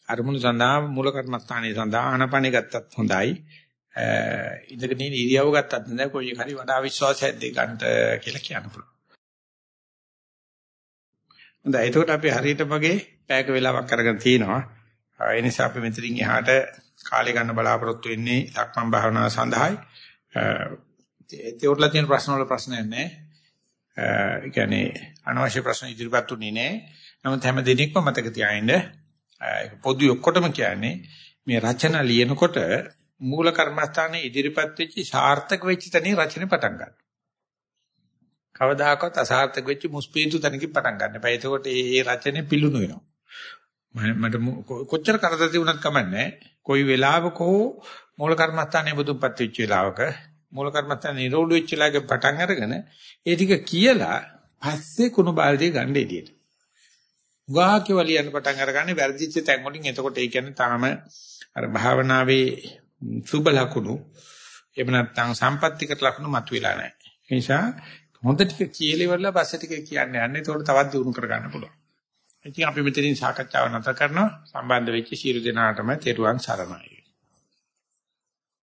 අරමුණු සඳහා මූල කර්මස්ථානයේ සඳහා ආනපනෙ ගත්තත් හොඳයි. ඉඳගෙන ඉන්න ඉරියව් ගත්තත් නේද කොයි හරි වඩා විශ්වාසයක් දෙගන්න කියලා කියන්න පුළුවන්. හොඳයි එතකොට අපි හරියට වගේ පැයක වෙලාවක් අරගෙන තිනවා. ඒ නිසා අපි මෙතනින් එහාට කාලය ගන්න බලාපොරොත්තු වෙන්නේ ලක්මන් භාවනාව සඳහායි. ඒකවල තියෙන ප්‍රශ්න වල ප්‍රශ්නයක් නැහැ. ඒ කියන්නේ අනවශ්‍ය ප්‍රශ්න ඉදිරිපත් උනේ නැහැ. නමුත් හැම දිනෙකම මතක තියාගන්න ඒක පොදු ඔක්කොටම කියන්නේ මේ රචන ලියනකොට මූල කර්මස්ථානයේ ඉදිරිපත් වෙච්ච සාර්ථක වෙච්ච තැනින් රචනෙ පටන් ගන්න. කවදාකවත් අසාර්ථක වෙච්ච මුස්පීන්තු තැනකින් පටන් ගන්න. එපා. එතකොට මේ රචනෙ පිලුණු වෙනවා. මට කොච්චර කරදර තිබුණත් කමන්නේ. කොයි වෙලාවක හෝ මූල කර්මස්ථානයේ බුදුපත් වෙච්ච වෙලාවක මූල කර්මස්ථාන නිරෝධ වෙච්ච ලාගේ පටන් අරගෙන ඒ ටික කියලා පස්සේ කුණු බාල්දිය ගන්න එළියට. උගාකේ වලියන්න පටන් අරගන්නේ වැරදිච්ච තැන් වලින් එතකොට ඒ කියන්නේ තාම අර භාවනාවේ සුබ ලකුණු එහෙම නැත්නම් සම්පත්තිකට ලකුණු මතුවලා නැහැ. ඒ නිසා හොඳ ටික කියලෙවලා පස්සේ ටික කියන්න යන්නේ. ඒතකොට තවත් දියුණු කරගන්න පුළුවන්. ඉතින් අපි මෙතනින් සාකච්ඡාව නැවත කරනවා. සම්බන්ධ වෙච්ච සියලු දෙනාටම තෙරුවන් සරණයි.